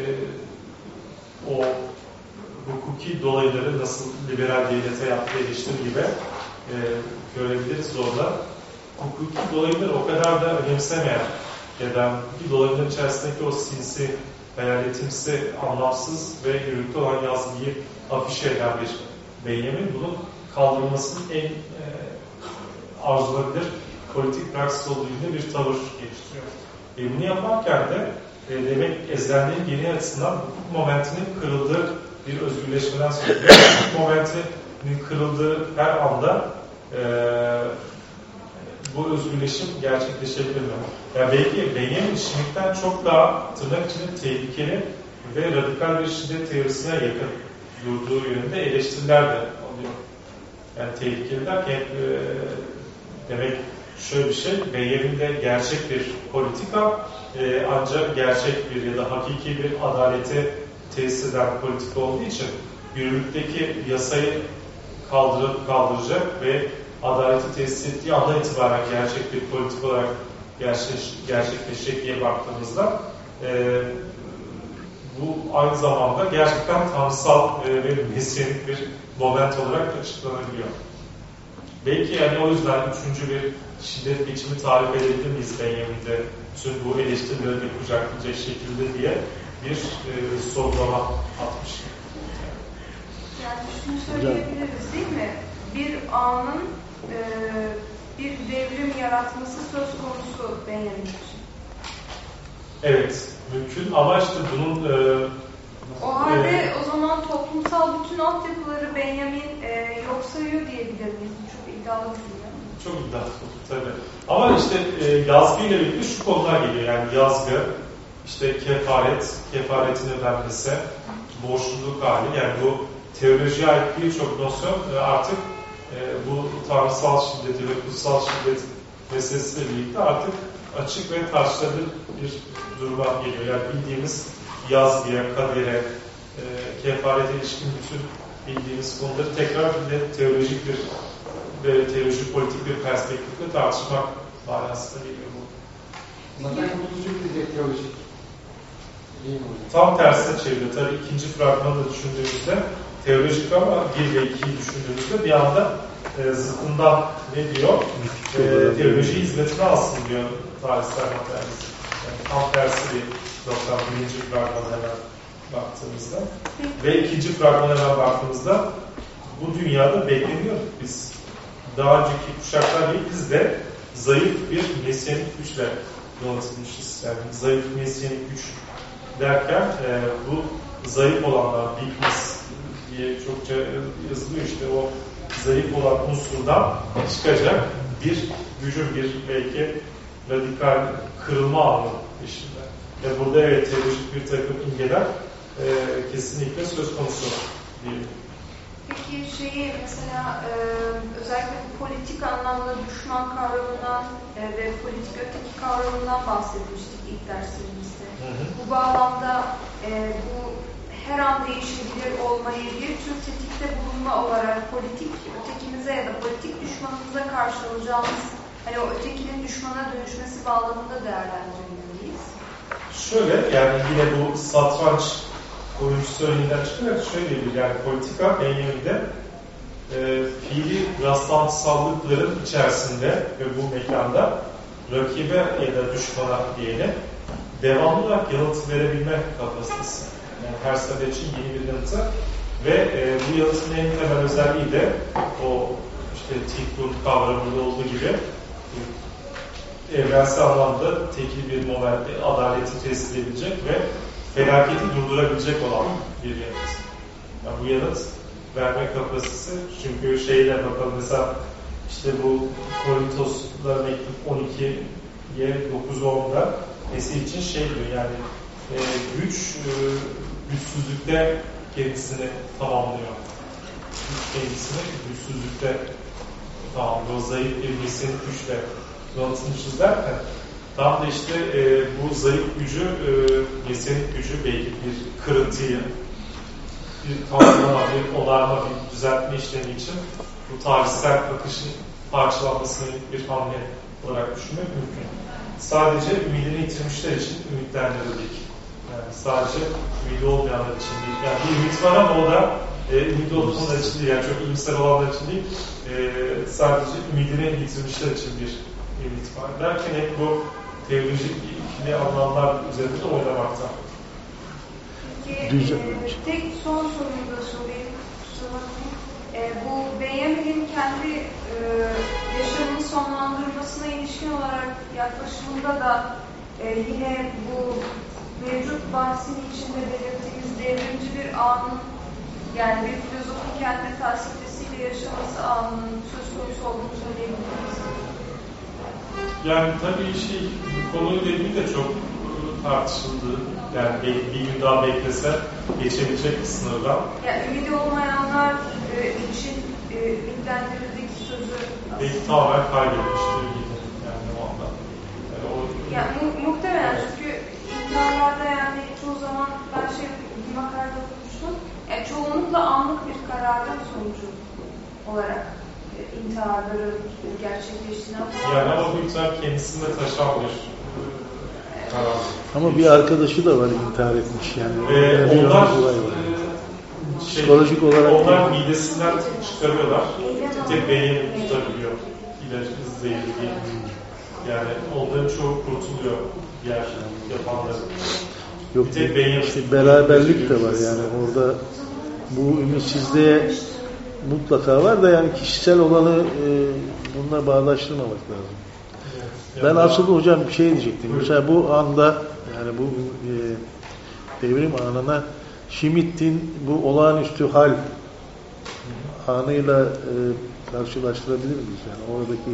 o hukuki dolayları nasıl liberal devlete yaptığı eleştiri gibi e, görebiliriz orada. Hukuki dolayları o kadar da önemsemeyen ya da hukuki dolayların içerisindeki o sinsi, hayaletimsi, anlamsız ve yürürlükte olan yazgıyı afişe eden bir Benjamin bunun kaldırılmasının en e, arzulanabilir politik praksis olduğu yönünde bir tavır geliştiriyor. E, bunu yaparken de e, demek ezilenlerin geri açısından hukuk momentinin kırıldığı bir özgürleşmeden sonra hukuk momentinin kırıldığı her anda e, bu özgürleşim gerçekleşebilir mi? Yani belki Benjamin Schmitt'ten çok daha tırnak içinde tehlikeli ve radikal bir şiddet teorisine yakın durduğu yönünde eleştiriler de oluyor. Yani tehlikeli derken e, demek şöyle bir şey, Benjamin'de gerçek bir politika e, ancak gerçek bir ya da hakiki bir adaleti tesis eden politika olduğu için yürürlükteki yasayı kaldırıp kaldıracak ve adaleti tesis ettiği andan itibaren gerçek bir politik olarak gerçek, gerçekleşecek diye baktığımızda e, bu aynı zamanda gerçekten tanrısal e, ve mesiyanik bir moment olarak açıklanabiliyor. Belki yani o yüzden üçüncü bir şiddet biçimi tarif edebilir miyiz Benjamin'de tüm bu eleştirileri de kucaklayacak şekilde diye bir e, sorgulama atmış. Yani şunu söyleyebiliriz değil mi? Bir anın e, bir devrim yaratması söz konusu Benjamin için. Evet, mümkün ama işte bunun e, O halde Evet. o zaman toplumsal bütün altyapıları Benjamin e, yok sayıyor diyebilir miyiz? Çok iddialı bir. Çok iddialı tabii. Ama işte e, yazgı ile birlikte şu konular geliyor. Yani yazgı, işte kefaret, kefaretin ödenmesi, borçluluk hali. Yani bu teolojiye ait birçok nosyon e, artık e, bu tanrısal şiddeti ve kutsal şiddet meselesiyle birlikte artık açık ve tartışılır bir duruma geliyor. Yani bildiğimiz yazgıya, kadere, e, kefarete ilişkin bütün bildiğimiz konuları tekrar bir de teolojik bir ve teolojik politik bir perspektifle tartışmak manasına geliyor bu. Zaten kurtulucu bir teolojik. Tam tersine çeviriyor. Tabii ikinci fragmanı da düşündüğümüzde teolojik ama bir ve ikiyi düşündüğümüzde bir anda e, zıttından ne diyor? E, teoloji hizmetine alsın diyor tarihsel materyalist. Yani tam tersi bir nokta birinci fragmana hemen baktığımızda. Ve ikinci fragmana hemen baktığımızda bu dünyada bekleniyorduk biz. Daha önceki kuşaklar değil biz de zayıf bir mesyanik güçle donatılmışız. Yani zayıf mesyanik güç derken e, bu zayıf olanlar, weakness diye çokça yazılıyor işte o zayıf olan unsurdan çıkacak bir gücün bir belki radikal kırılma anı peşinde. Ve burada evet teolojik bir takım imgeler e, kesinlikle söz konusu diyelim. Peki şeyi mesela e, özellikle politik anlamda düşman kavramından e, ve politik öteki kavramından bahsetmiştik ilk derslerimizde. Hı hı. Bu bağlamda e, bu her an değişebilir olmayı bir tür tetikte bulunma olarak politik ötekimize ya da politik düşmanımıza karşı alacağımız hani o ötekinin düşmana dönüşmesi bağlamında değerlendirmeliyiz. Şöyle yani yine bu satranç oyuncusu örneğinden çıkarak şöyle bir yani politika Benjamin'de e, fiili rastlantısallıkların içerisinde ve bu mekanda rakibe ya da düşmana diyelim devamlı olarak yanıt verebilme kapasitesi. Yani her sefer için yeni bir yanıtı ve e, bu yanıtın en temel özelliği de o işte Tikkun kavramında olduğu gibi evrensel anlamda tekil bir momentte adaleti tesis edebilecek ve felaketi durdurabilecek olan bir yanıt. Yani bu yanıt verme kapasitesi çünkü şeyle bakalım mesela işte bu Korintos'la mektup 12'ye 9-10'da Mesih için şey diyor yani e, güç e, güçsüzlükte kendisini tamamlıyor. Güç kendisini güçsüzlükte tamamlıyor. Zayıf bir güçle donatılmışız derken tam da işte e, bu zayıf gücü, e, Mesih'in gücü belki bir kırıntıyı, bir tamamlama, bir onarma, bir düzeltme işlemi için bu tarihsel akışın parçalanmasını bir hamle olarak düşünmek mümkün. Sadece ümidini yitirmişler için ümitlendirildik. Yani sadece ümidi olmayanlar için değil. Yani bir ümit var ama o da e, ümidi olmayanlar için değil. Yani çok iyimser olanlar için değil. E, sadece ümidini yitirmişler için bir ümit var. Derken hep bu teolojik ikili anlamlar üzerinde oynamakta. Peki e, tek son soruyu da sorayım. E, bu Benjamin'in kendi e, yaşamını sonlandırmasına ilişkin olarak yaklaşımında da e, yine bu mevcut bahsin içinde belirttiğimiz devrimci bir anın yani bir filozofun kendi felsefesiyle yaşaması anının söz konusu olduğunu söyleyebilir miyiz? Yani tabii şey, konuyla ilgili de çok e, tartışıldı. Yani bir, gün daha beklese geçebilecek bir sınırdan. Yani ümidi olmayanlar e, için e, ümitlendirildik sözü Belki tamamen kaybetmiştir ümidi yani o anda. Yani o, Yani mu- muhtemelen çünkü intiharlarda yani çoğu zaman ben şey bir makalede okumuştum. Yani çoğunlukla anlık bir kararın sonucu olarak e, intiharları gerçekleştiğini yani ama bu intihar kendisinde taşan bir karar. Ama bir arkadaşı da var intihar etmiş yani. Bir onlar olay var. e, şey, Psikolojik olarak onlar değil. midesinden çıkarıyorlar. Bir tek beyin tutabiliyor. İlacı zehirli değil. Yani onların çoğu kurtuluyor diğer yapanların. Yok Bir tek beyin işte beraberlik de var yani orada bu ümitsizliğe mutlaka var da yani kişisel olanı e, bununla bağdaştırmamak lazım. Evet. Ben asıl hocam bir şey diyecektim. Buyurun. Mesela bu anda yani bu e, devrim anına Schmidt'in bu olağanüstü hal anıyla e, karşılaştırabilir miyiz? Yani oradaki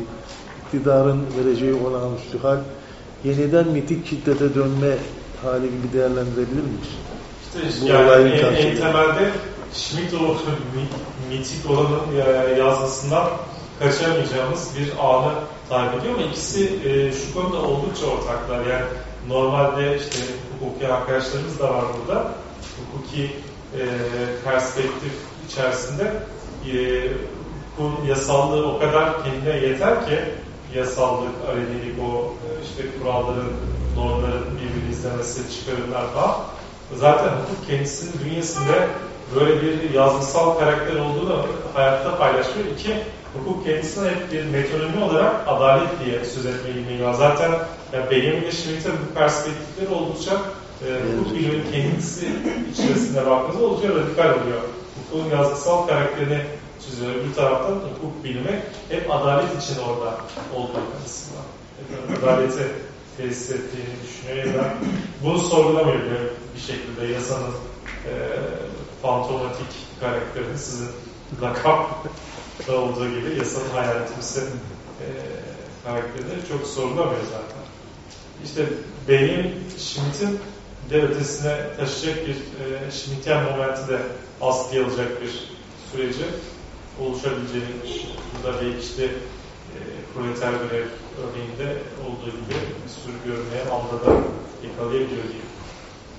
iktidarın vereceği olağanüstü hal yeniden mitik şiddete dönme hali gibi değerlendirebilir miyiz? İşte Bu yani olayın en, en temelde Schmidt o mitik olanın e, yazısından kaçamayacağımız bir anı tarif ediyor ama ikisi e, şu konuda oldukça ortaklar. Yani normalde işte hukuki arkadaşlarımız da var burada. Hukuki e, perspektif içerisinde e, hukukun yasallığı o kadar kendine yeter ki yasallık, alenilik, o e, işte kuralların, normların birbirini izlemesi, çıkarımlar falan. Zaten hukuk kendisinin bünyesinde böyle bir yazgısal karakter olduğunu hayatta paylaşıyor. İki, hukuk kendisine hep bir metodoloji olarak adalet diye söz etme ilmeği var. Zaten yani Benjamin ve Schmitt'in bu perspektifleri oldukça e, hukuk biliminin kendisi içerisinde baktığınızda oldukça radikal oluyor. Hukukun yazgısal karakterini çiziyor. Bir taraftan hukuk bilimi hep adalet için orada olduğu. Hep adaleti tesis ettiğini düşünüyor ya da bunu sorgulamıyor bir, bir şekilde yasanın e, fantomatik karakterini sizin lakapta olduğu gibi yasanın hayaletimsi e, karakterini çok sorgulamıyor zaten. İşte benim Schmidt'in de ötesine taşıyacak bir e, Schmidtian momenti de askıya alacak bir süreci oluşabileceğini burada belki işte e, proleter grev örneğinde olduğu gibi bir sürü görünmeyen anda da yakalayabiliyor diye.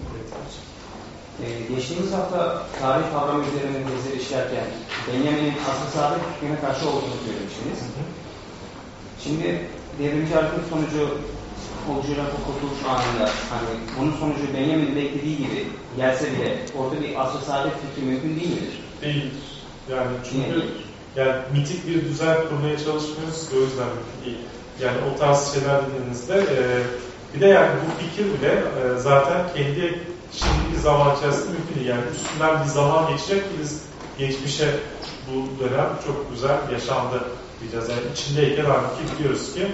proleterci. Ee, geçtiğimiz hafta tarih kavramı üzerine tezleri işlerken Benjamin'in asıl saadet fikrine karşı olduğunu söylemiştiniz. Şimdi devrimci hareketin sonucu oluşacak bu kurtuluş anında hani bunun sonucu Benjamin'in beklediği gibi gelse bile orada bir asıl saadet fikri mümkün değil midir? Değildir. Yani Niye çünkü değil? yani mitik bir düzen kurmaya çalışmıyoruz o yüzden mümkün değil. Yani o tarz şeyler dediğinizde e, bir de yani bu fikir bile e, zaten kendi şimdiki zaman içerisinde mümkün değil. Yani üstünden bir zaman geçecek ki biz geçmişe bu dönem çok güzel yaşandı diyeceğiz. Yani içindeyken halbuki biliyoruz ki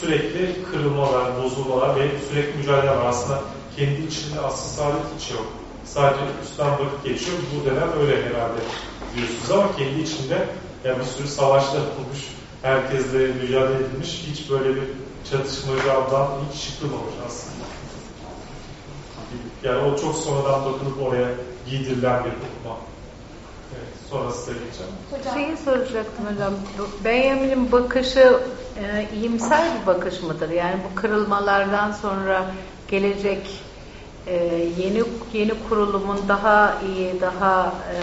sürekli kırılmalar, bozulmalar ve sürekli mücadele var. Aslında kendi içinde asıl saadet hiç yok. Sadece üstten vakit geçiyor. Bu dönem öyle herhalde diyorsunuz ama kendi içinde yani bir sürü savaşlar olmuş, herkesle mücadele edilmiş, hiç böyle bir çatışmacı adam hiç çıkılmamış aslında. Yani o çok sonradan bakılıp oraya giydirilen bir okuma. Evet, sonrası da geçeceğim. Hocam, Şeyi soracaktım hocam. Benjamin'in bakışı e, iyimser bir bakış mıdır? Yani bu kırılmalardan sonra gelecek e, yeni yeni kurulumun daha iyi, daha e,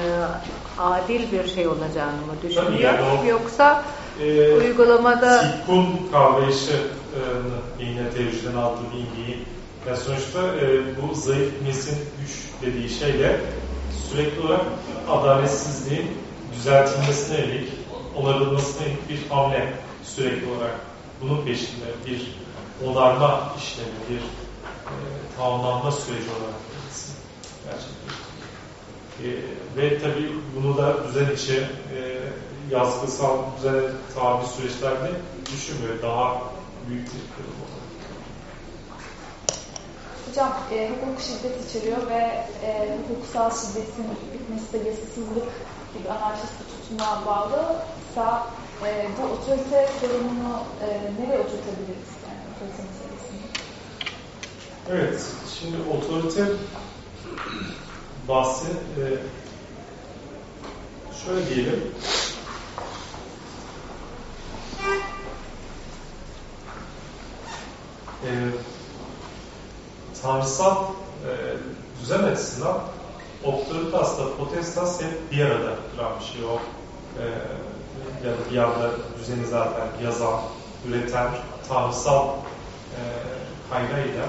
adil bir şey olacağını mı düşünüyor? yani o- Yoksa Ee, uygulamada Sikkun kavrayışı e, yine teoriden aldığı bilgiyi yani sonuçta e, bu zayıf nesin güç dediği şeyle sürekli olarak adaletsizliğin düzeltilmesine yönelik onarılmasına yönelik bir hamle sürekli olarak bunun peşinde bir onarma işlemi, bir e, tamamlanma süreci olarak gerçekleştiriyor. E, ve tabii bunu da düzen içi e, yazgısal düzene tabi süreçlerde düşünmüyor. Daha büyük bir. Hocam e, hukuk şiddet içeriyor ve e, hukuksal şiddetin bitmesi de yasasızlık gibi anarşist bir tutuma bağlıysa e, bu otorite sorununu e, nereye oturtabiliriz? Yani otorite meselesini. Evet, şimdi otorite bahsi e, şöyle diyelim. E, tanrısal e, düzen açısından otoritasla potestas hep bir arada duran bir şey. O e, ya da bir yanda düzeni zaten yazan, üreten, tanrısal e, kaynağıyla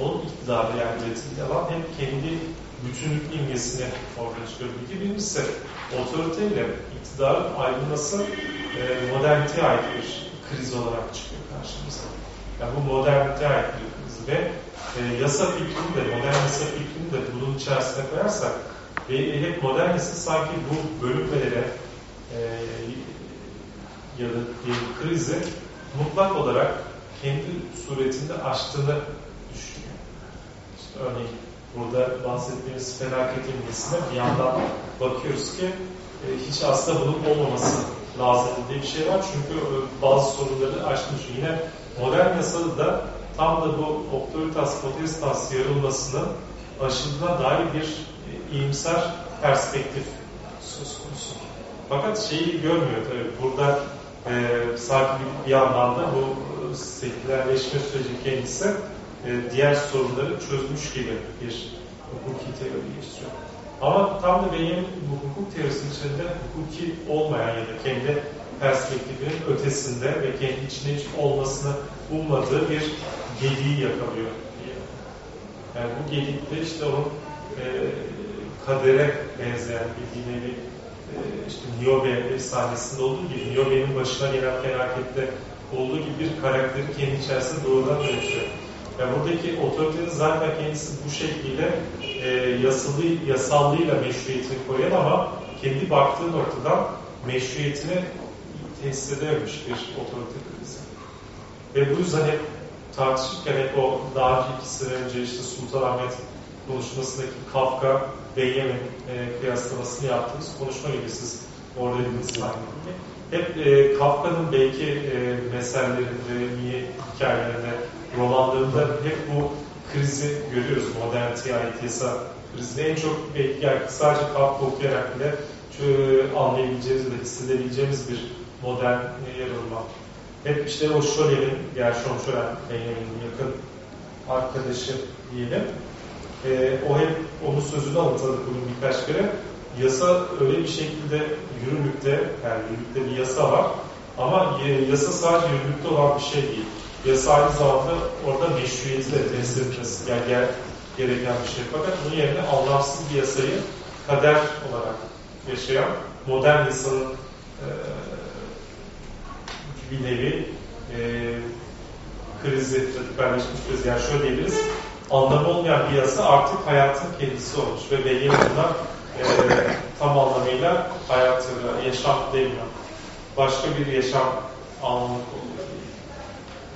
onun iktidarı yani üretimde alan hem kendi bütünlük imgesini ortaya çıkarıyor. İki birincisi otoriteyle iktidarın ayrılması e, moderniteye ait bir kriz olarak çıkıyor karşımıza. Yani bu moderniteye ait bir kriz ve e, yasa fikrini de, modern yasa fikrini de bunun içerisine koyarsak ve hep modern yasa sanki bu bölünmelere e, ya da diyelim krizi mutlak olarak kendi suretinde aştığını düşünüyor. İşte örneğin burada bahsettiğimiz felaket imgesine bir yandan bakıyoruz ki e, hiç aslında bunun olmaması lazım diye bir şey var. Çünkü e, bazı sorunları aşmış. Yine modern yasada da tam da bu autoritas potestas yarılmasının aşıldığına dair bir e, iyimser perspektif söz konusu. Fakat şeyi görmüyor tabii. Burada e, sanki bir, yandan da bu e, sekülerleşme süreci kendisi e, diğer sorunları çözmüş gibi bir hukuki teori geliştiriyor. Ama tam da benim bu hukuk teorisinin içinde hukuki olmayan ya da kendi perspektifinin ötesinde ve kendi içinde hiç olmasını ummadığı bir gediği yakalıyor. diye. Yani bu gedikte işte onun e, kadere benzeyen bir nevi e, işte Niobe efsanesinde olduğu gibi Niobe'nin başına gelen felakette olduğu gibi bir karakteri kendi içerisinde doğrudan üretiyor. Yani buradaki otoritenin zaten kendisi bu şekilde e, yasalı, yasallığıyla meşruiyetini koyan ama kendi baktığı noktadan meşruiyetini tesis edememiş bir otorite krizi. Ve bu yüzden hep tartışırken hep o daha iki sene önce işte Sultanahmet konuşmasındaki Kafka, Benjamin e, kıyaslamasını yaptığımız konuşma gibi siz orada dediniz sanki. Hep e, Kafka'nın belki e, mesellerinde, niye hikayelerinde, romanlarında hep bu krizi görüyoruz. Moderniteye ait yasa krizini en çok belki yani sadece Kafka okuyarak bile şu, anlayabileceğimiz ve hissedebileceğimiz bir modern e, yarılma. Hep işte o Şölen'in, Gershon Şölen, Benjamin'in yakın arkadaşı diyelim. E, o hep onun sözünü alıntıladık bugün birkaç kere. Yasa öyle bir şekilde yürürlükte, yani yürürlükte bir yasa var. Ama e, yasa sadece yürürlükte olan bir şey değil. Yasa aynı zamanda orada meşruiyeti de temsil etmesi yani gereken bir şey. Fakat bunun yerine anlamsız bir yasayı kader olarak yaşayan modern yasanın e, bir nevi e, krizi, radikalleşmiş krizi. Yani şöyle diyebiliriz, anlamı olmayan bir yasa artık hayatın kendisi olmuş ve belli bunlar e, tam anlamıyla hayatı, yaşam demiyor. Başka bir yaşam anlamı oluyor.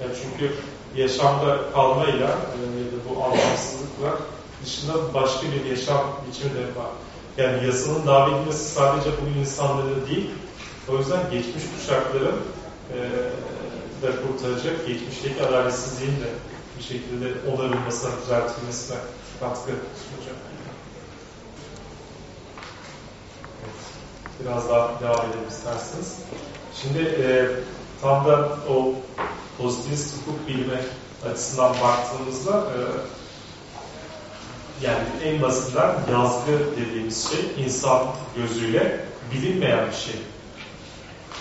Yani çünkü yaşamda kalmayla e, ya da bu anlamsızlıkla dışında başka bir yaşam biçimi de var. Yani yasanın davet edilmesi sadece bu insanları değil, o yüzden geçmiş kuşakların da kurtaracak, geçmişteki adaletsizliğin de bir şekilde onarılmasına, düzeltilmesine katkı sunacak. Evet. Biraz daha devam edelim isterseniz. Şimdi e, tam da o pozitivist hukuk bilimi açısından baktığımızda e, yani en basitinden yazgı dediğimiz şey insan gözüyle bilinmeyen bir şey.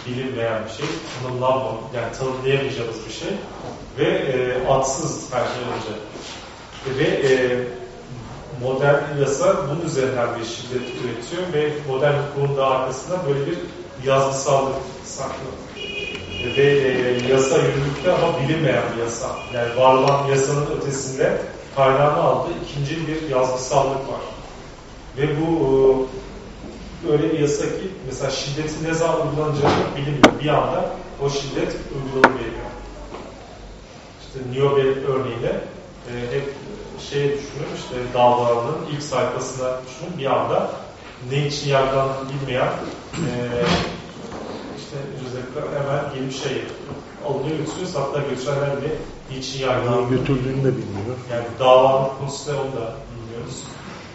Bilinmeyen bir şey, tanımlanmamış, yani tanımlayamayacağımız bir şey ve e, adsız her şey önce. Ve e, modern yasa bunun üzerinden bir şiddet üretiyor ve modern hukukun da arkasında böyle bir yazgısallık saklı. Ve e, yasa yürürlükte ama bilinmeyen bir yasa. Yani var olan yasanın ötesinde kaynağını aldığı ikinci bir yazgısallık var. Ve bu e, öyle bir yasa ki mesela şiddetin ne zaman uygulanacağı bilinmiyor. Bir anda o şiddet uygulanabiliyor. İşte Niobe örneğinde e, hep şeye düşünün işte davalarının ilk sayfasına düşünün bir anda ne için yargılandığını bilmeyen e, işte Giuseppe hemen gelip şey alınıyor götürüyor hatta götürenler bile niçin yargılandığını götürdüğünü de bilmiyor. Yani davanın konusu ne onu da bilmiyoruz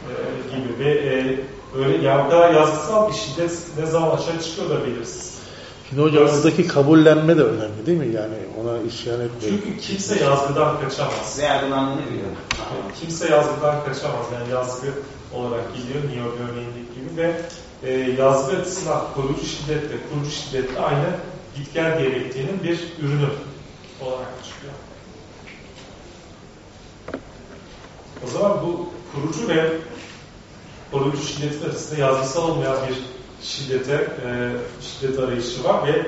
e, gibi ve e, öyle ya o kadar yazgısal bir şiddet ne zaman açığa çıkıyor da belirsiz. Şimdi hocam oradaki kabullenme de önemli değil mi? Yani ona isyan etmeyin. Çünkü kimse yazgıdan kaçamaz. Ve yargılandığını biliyorum. Yani kimse yazgıdan kaçamaz. Yani yazgı olarak gidiyor Neo örneğindeki gibi ve e, yazgı açısından koruyucu şiddetle, kurucu şiddetle aynı git gel diyalektiğinin bir ürünü olarak çıkıyor. O zaman bu kurucu ve koruyucu şiddetin arasında yazgısal olmayan bir şiddete, e, şiddet arayışı var ve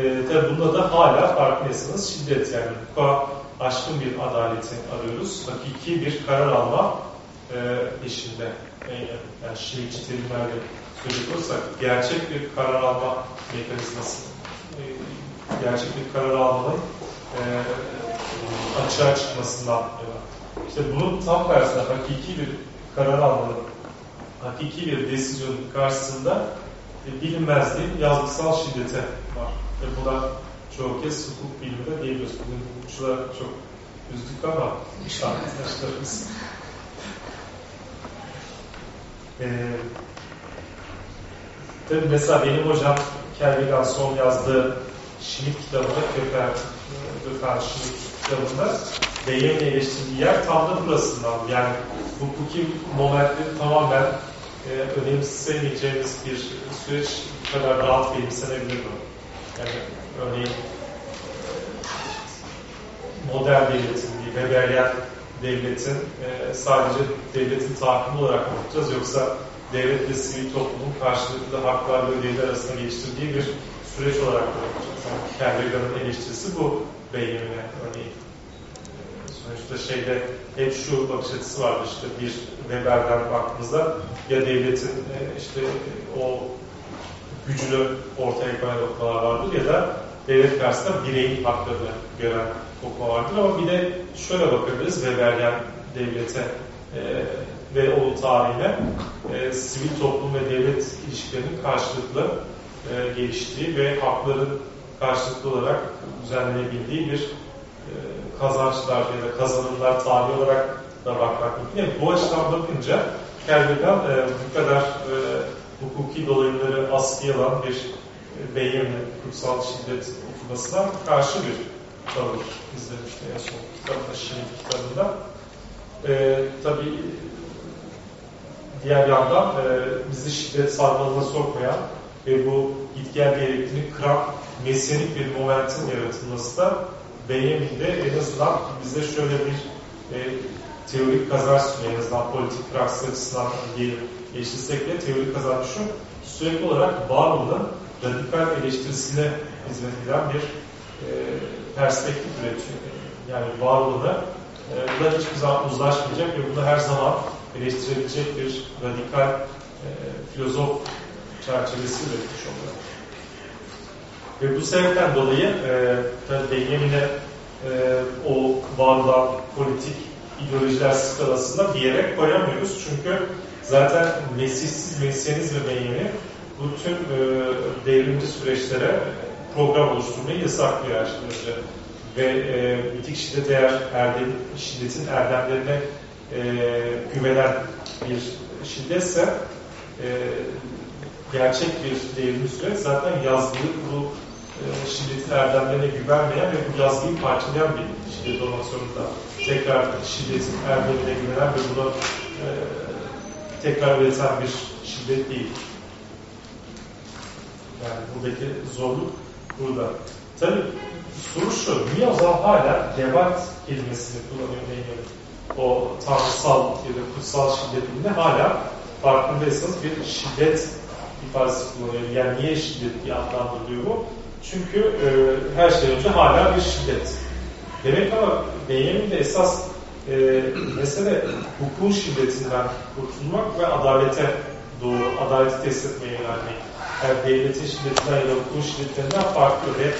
e, tabi bunda da hala farkındaysanız şiddet yani hukuka aşkın bir adaleti arıyoruz. Hakiki bir karar alma e, peşinde. E, yani şimdiki terimlerle söyleyecek olursak gerçek bir karar alma mekanizması e, gerçek bir karar almanın e, açığa çıkmasından yola. İşte bunun tam tersine hakiki bir karar almanın, hakiki bir decision'un karşısında e, bilinmezliğin yazgısal şiddete var. Ve buna çoğu kez hukuk biliminde diyebiliyoruz. Bugün hukukçular çok üzdük ama arkadaşlarımız. Ee, tabii mesela benim hocam Kervigan son yazdığı Schmidt kitabında Köper Gökhan Schmidt kitabında Bey'in eleştirdiği yer tam da burasından. Yani hukuki momentleri tamamen e, önemsemeyeceğimiz bir süreç bu kadar rahat benimsenebilir mi? Yani örneğin modern devletin, bir Weberian devletin e, sadece devletin tahakkümü olarak mı bakacağız yoksa devlet ve sivil toplumun karşılıklı haklar ve ödevler arasında geliştirdiği bir süreç olarak mı bakacağız? Yani Kerrigan'ın eleştirisi bu Benjamin'e örneğin. Sonuçta şeyde hep şu bakış açısı vardı işte bir Weber'den baktığımızda ya devletin e, işte o gücünü ortaya koyan noktalar vardır ya da devlet karşısında bireyin haklarını gören okuma vardır. Ama bir de şöyle bakabiliriz Weberian devlete e, ve onun tarihine e, sivil toplum ve devlet ilişkilerinin karşılıklı e, geliştiği ve hakların karşılıklı olarak düzenlenebildiği bir e, kazançlar ya da kazanımlar tarihi olarak da bakmak mümkün. Yani açıdan bakınca Kerbegan e, bu kadar e, hukuki dolayımları askıya alan bir e, Beyyem'le kutsal şiddet okumasına karşı bir tavır izlemişti en son kitabında, Şirin kitabında. E, tabii diğer yandan e, bizi şiddet sarmalına sokmayan ve bu git gel diyalektiğini kıran mesyanik bir momentin yaratılması da Benjamin'de en azından bize şöyle bir e, teorik kazanç. En azından politik praksis açısından diyelim geçirsek de teorik kazanç şu. Sürekli olarak var olan radikal eleştirisine hizmet eden bir e, perspektif üretiyor. Yani var olanı e, bundan hiçbir zaman uzlaşmayacak ve bunu her zaman eleştirebilecek bir radikal e, filozof çerçevesi üretmiş oluyor. Ve bu sebepten dolayı e, tabii Benjamin'e e, o var olan politik ideolojiler skalasında bir yere koyamıyoruz. Çünkü zaten mesihsiz mesyanizm ve Benjamin bu tüm e, devrimci süreçlere program oluşturmayı yasaklıyor şeyden önce. Ve e, mitik şiddet eğer erdem, şiddetin erdemlerine e, güvenen bir şiddetse e, gerçek bir devrimci süreç zaten yazdığı bu e, şiddetin erdemlerine güvenmeyen ve bu yazgıyı parçalayan bir şiddet olmak zorunda. Tekrar şiddetin erdemine güvenen ve bunu e, tekrar üreten bir şiddet değil. Yani buradaki zorluk burada. Tabii soru şu, niye o zaman hala revat kelimesini kullanıyor Hegel? O tanrısal ya da kutsal şiddetinde hala farkındaysanız bir şiddet ifadesi kullanıyor. Yani niye şiddet diye adlandırılıyor bu? Çünkü e, her şeyden önce hala bir şiddet. Demek ama Benjamin de esas e, mesele hukukun şiddetinden kurtulmak ve adalete doğru, adaleti test etmeye yönelmek. Yani devletin şiddetinden ya da hukukun şiddetinden farklı ve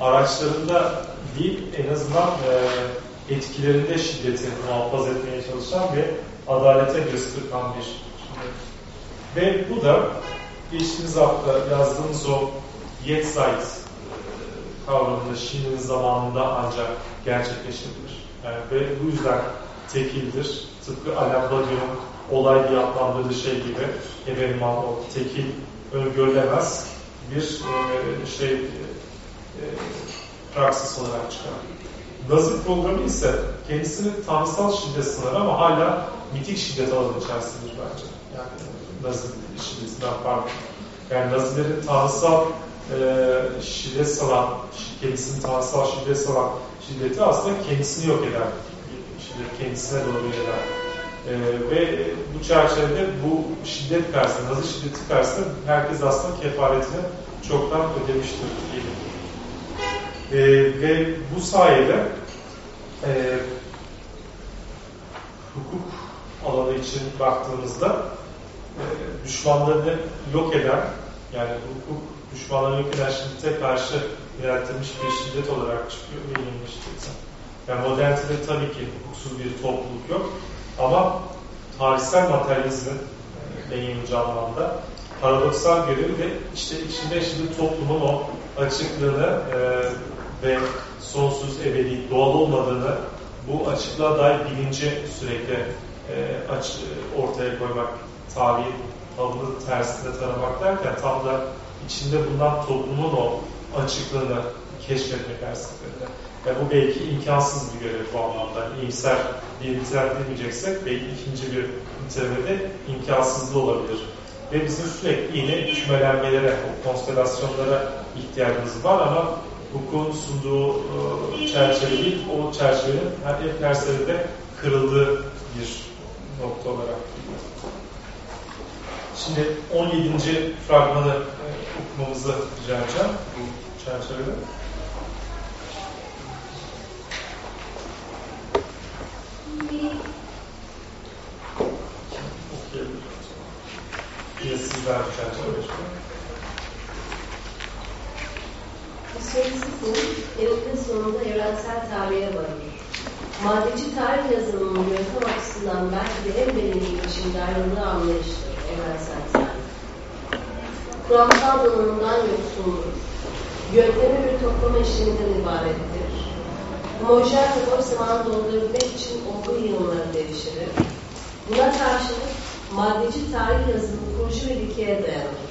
araçlarında değil en azından e, etkilerinde şiddeti muhafaza etmeye çalışan ve adalete göz kırpan bir şiddet. Ve bu da geçtiğimiz hafta yazdığımız o Yetzeit kavramında şimdinin zamanında ancak gerçekleşebilir. Yani ve bu yüzden tekildir. Tıpkı Alain Badiou'nun olay diye adlandırdığı şey gibi Ebenman o tekil öngörülemez bir e, şey e, praksis olarak çıkar. Nazi programı ise kendisini tanrısal şiddet sınar ama hala mitik şiddet alanı içerisindedir bence. Yani Nazi şiddetinden farklı. Yani Nazilerin tanrısal e, şiddet salan, kendisini tanrısal şiddet salan şiddeti aslında kendisini yok eden şiddet, kendisine doğru eden. E, ve bu çerçevede bu şiddet karşısında, Nazi şiddeti karşısında herkes aslında kefaretini çoktan ödemiştir diyelim. E, ve bu sayede e, hukuk alanı için baktığımızda e, düşmanlarını yok eden yani hukuk düşmanlarını yok eden şiddete karşı yöneltilmiş bir şiddet olarak çıkıyor beyin şiddeti. Yani modernitede tabii ki hukuksuz bir topluluk yok ama tarihsel materyalizmin e, beyin ucu anlamda paradoksal görevi de işte içinde yaşadığı toplumun o açıklığını e, ve sonsuz ebedi doğal olmadığını bu açıklığa dair bilinci sürekli e, aç, ortaya koymak, tarihi tavrını tersinde taramak derken tam da içinde bulunan toplumun o açıklığını keşfetmek her seferinde. Yani bu belki imkansız bir görev bu anlamda. İyimser diye nitelendirmeyeceksek belki ikinci bir nitelemede imkansızlığı olabilir. Ve bizim sürekli yine kümelenmelere, konstelasyonlara ihtiyacımız var ama hukukun sunduğu e, çerçeve değil, o çerçevenin hep her seferde kırıldığı bir nokta olarak Şimdi 17. fragmanı e, okumamızı rica edeceğim çerçevede. Yine sizler bu çerçeve Söylesin, eninde sonunda evrensel tarihe varır. Maddeci tarih yazımının yöntem açısından belki de en belirgin biçimde ayrıldığı anlayıştır evrensel tarih. Kuramsal donanımdan yoksundur. Yöntemi bir toplama işleminden ibarettir. Homojen ve boş zamanı doldurabilmek için olgu yığınları devşirir. Buna karşılık maddeci tarih yazımı kurucu bir ilkeye dayanır.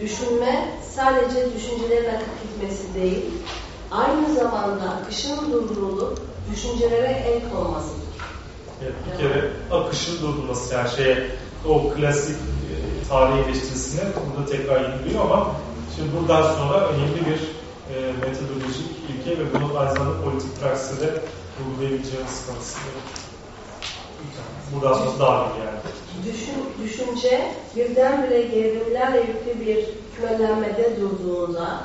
Düşünme sadece düşüncelerin akıp gitmesi değil, aynı zamanda akışın durdurulup düşüncelere el konmasıdır. Evet, bir kere akışın durdurması yani şeye o klasik e, tarih eleştirisini burada tekrar yeniliyor ama şimdi buradan sonra önemli bir e, metodolojik ilke ve bunu aynı zamanda politik prakside de uygulayabileceğimiz konusunda. Buradan sonra daha iyi yani. Düşün, düşünce birdenbire gerilimlerle yüklü bir kümelenmede durduğunda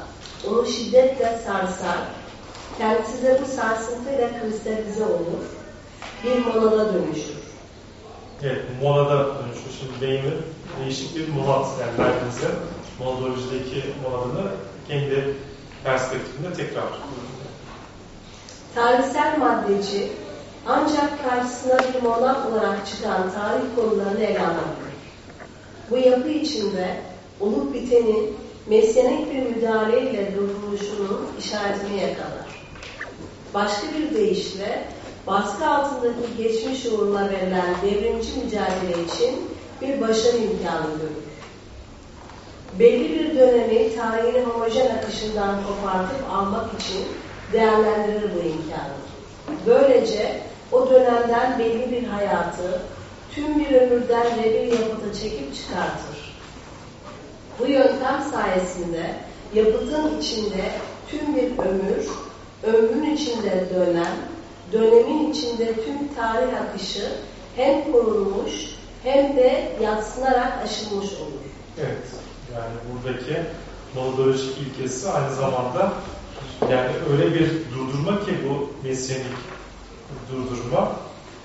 onu şiddetle sarsar, kendisi de bu sarsıntıyla kristalize olur, bir monada dönüşür. Evet, monada dönüşür. Şimdi beynin değişik bir monat yani merkezi monolojideki monadını kendi perspektifinde tekrar Tarihsel maddeci ancak karşısına bir monat olarak çıkan tarih konularını ele alabilir. Bu yapı içinde olup bitenin mesyanik bir müdahaleyle durduruluşunun işaretini yakalar. Başka bir deyişle baskı altındaki geçmiş uğruna verilen devrimci mücadele için bir başarı imkanı görür. Belli bir dönemi tarihin homojen akışından kopartıp almak için değerlendirir bu imkanı. Böylece o dönemden belli bir hayatı tüm bir ömürden ve bir yapıda çekip çıkartır. Bu yöntem sayesinde yapıtın içinde tüm bir ömür, ömrün içinde dönem, dönemin içinde tüm tarih akışı hem korunmuş hem de yatsınarak aşılmış olur. Evet, yani buradaki monolojik ilkesi aynı zamanda yani öyle bir durdurma ki bu mesyanik durdurma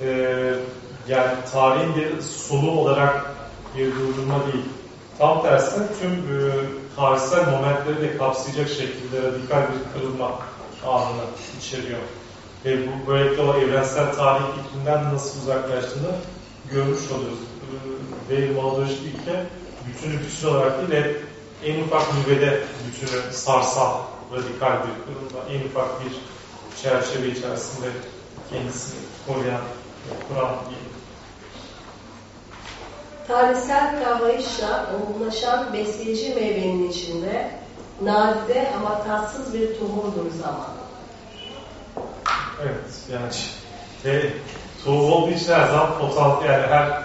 e, yani tarihin bir sonu olarak bir durdurma değil. Tam tersine tüm e, tarihsel momentleri de kapsayacak şekilde radikal bir kırılma anını içeriyor. Ve bu böylelikle o evrensel tarih fikrinden nasıl uzaklaştığını görmüş oluyoruz. E, ve monolojik ilke bütünü bütün olarak değil hep en ufak nüvede bütünü sarsan radikal bir kırılma, en ufak bir çerçeve içerisinde kendisini koruyan, kuran bir Tarihsel kavrayışla olgunlaşan besleyici meyvenin içinde nadide ama tatsız bir tohumdur zaman. Evet, yani ve tohum olduğu için her zaman potansiyel, yani her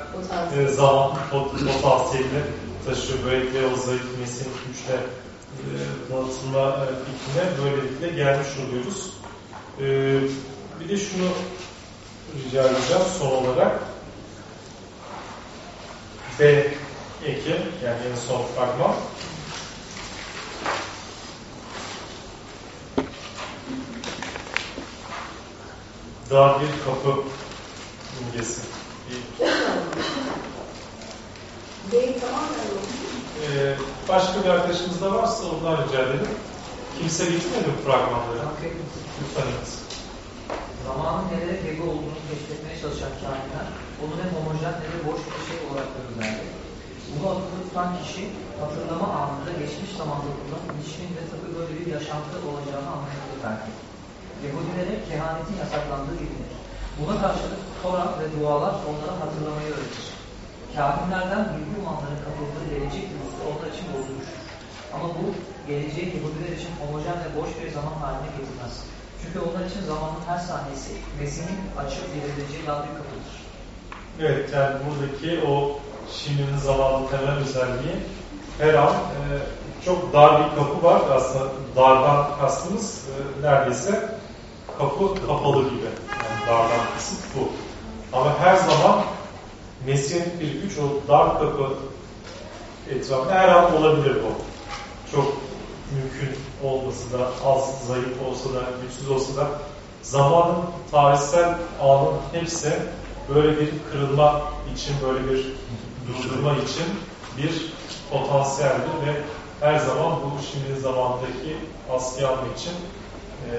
e, zaman pot, potansiyelini taşıyor. Böylelikle o zayıf mesleğin güçle e, donatılma e, fikrine böylelikle gelmiş oluyoruz. E, bir de şunu rica edeceğim son olarak. B eki yani en son fragman. Dar bir kapı imgesi. Ee, başka bir arkadaşımız da varsa ondan rica edelim. Kimse bitirmedi mi fragmanları? Lütfen evet. Zamanın nereye gebe olduğunu keşfetmeye çalışan kainler, onu ne homojen ne de boş bir şey olarak görürlerdi. Bunu akıllı tutan kişi, hatırlama anında geçmiş zamanda bulunan ilişkinin de tabi böyle bir yaşantı olacağını anlayabilir belki. Yahudilere kehanetin yasaklandığı bilinir. Buna karşılık Tora ve dualar onlara hatırlamayı öğretir. Kahinlerden bilgi umanların katıldığı gelecek duygusu onlar için bozulmuştur. Ama bu, geleceği Yahudiler için homojen ve boş bir zaman haline getirmez. Çünkü onlar için zamanın her saniyesi Mesih'in açıp girebileceği yan bir kapıdır. Evet, yani buradaki o şimdinin zamanın temel özelliği her an e, çok dar bir kapı var. Aslında dardan kastımız e, neredeyse kapı kapalı gibi. Yani dardan kasıt bu. Ama her zaman Mesih'in bir güç o dar kapı etrafında her an olabilir bu. Çok mümkün olması da, az, zayıf olsa da, güçsüz olsa da zamanın tarihsel anın hepsi böyle bir kırılma için, böyle bir durdurma için bir potansiyeldir ve her zaman bu şimdi zamandaki askıya almak için e,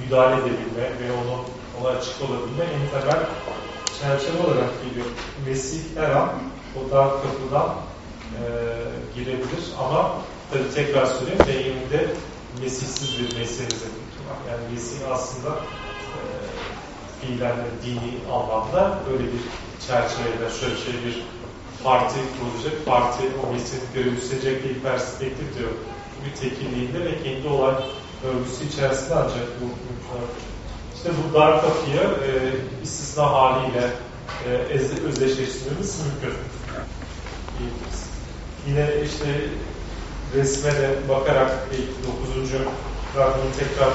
müdahale edebilme ve onu ona açık olabilme en temel çerçeve olarak geliyor. Mesih her an o dar kapıdan e, girebilir ama tabii tekrar söyleyeyim Benjamin'de Mesihsiz bir Mesih'imize var. Yani Mesih aslında e, fiilen dini anlamda böyle bir çerçevede şöyle şey bir parti kurulacak. Parti o Mesih'in görüntüsecek bir perspektif diyor. Bir tekilliğinde ve kendi olay örgüsü içerisinde ancak bu mümkün olur. İşte bu dar kapıyı e, istisna haliyle e, özdeşleştirmemiz mümkün. Yine işte resme de bakarak belki 9. fragmanı tekrar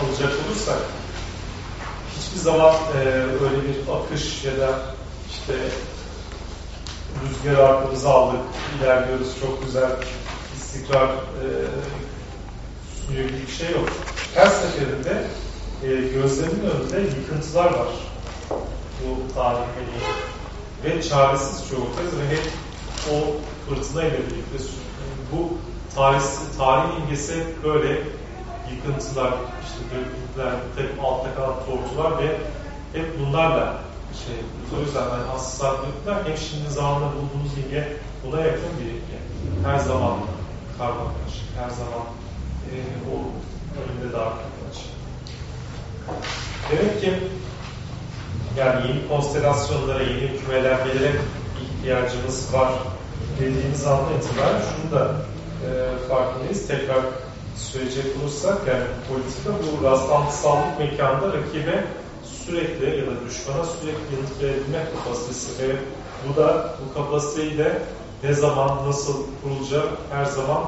alacak olursak hiçbir zaman e, öyle bir akış ya da işte rüzgar arkamıza aldık, ilerliyoruz, çok güzel istikrar e, gibi bir şey yok. Her seferinde e, gözlerinin önünde yıkıntılar var bu tarih ve çaresiz çoğu kez ve hep o fırtına ile birlikte bu tarih, tarih imgesi böyle yıkıntılar, işte döküntüler, tek altta kalan tortular ve hep bunlarla şey, o yüzden yani hassaslıklar hem şimdi zamanında bulduğumuz imge buna yakın bir imge. Her zaman karmakarışık, her zaman e, o önünde daha karmakarışık. Demek ki yani yeni konstelasyonlara, yeni kümelenmelere ihtiyacımız var dediğimiz andan itibaren şunu da e, farkındayız. Tekrar söyleyecek olursak yani politika bu rastlantısallık mekanda rakibe sürekli ya da düşmana sürekli yanıt verebilme kapasitesi ve bu da bu kapasiteyi de ne zaman nasıl kurulacağı her zaman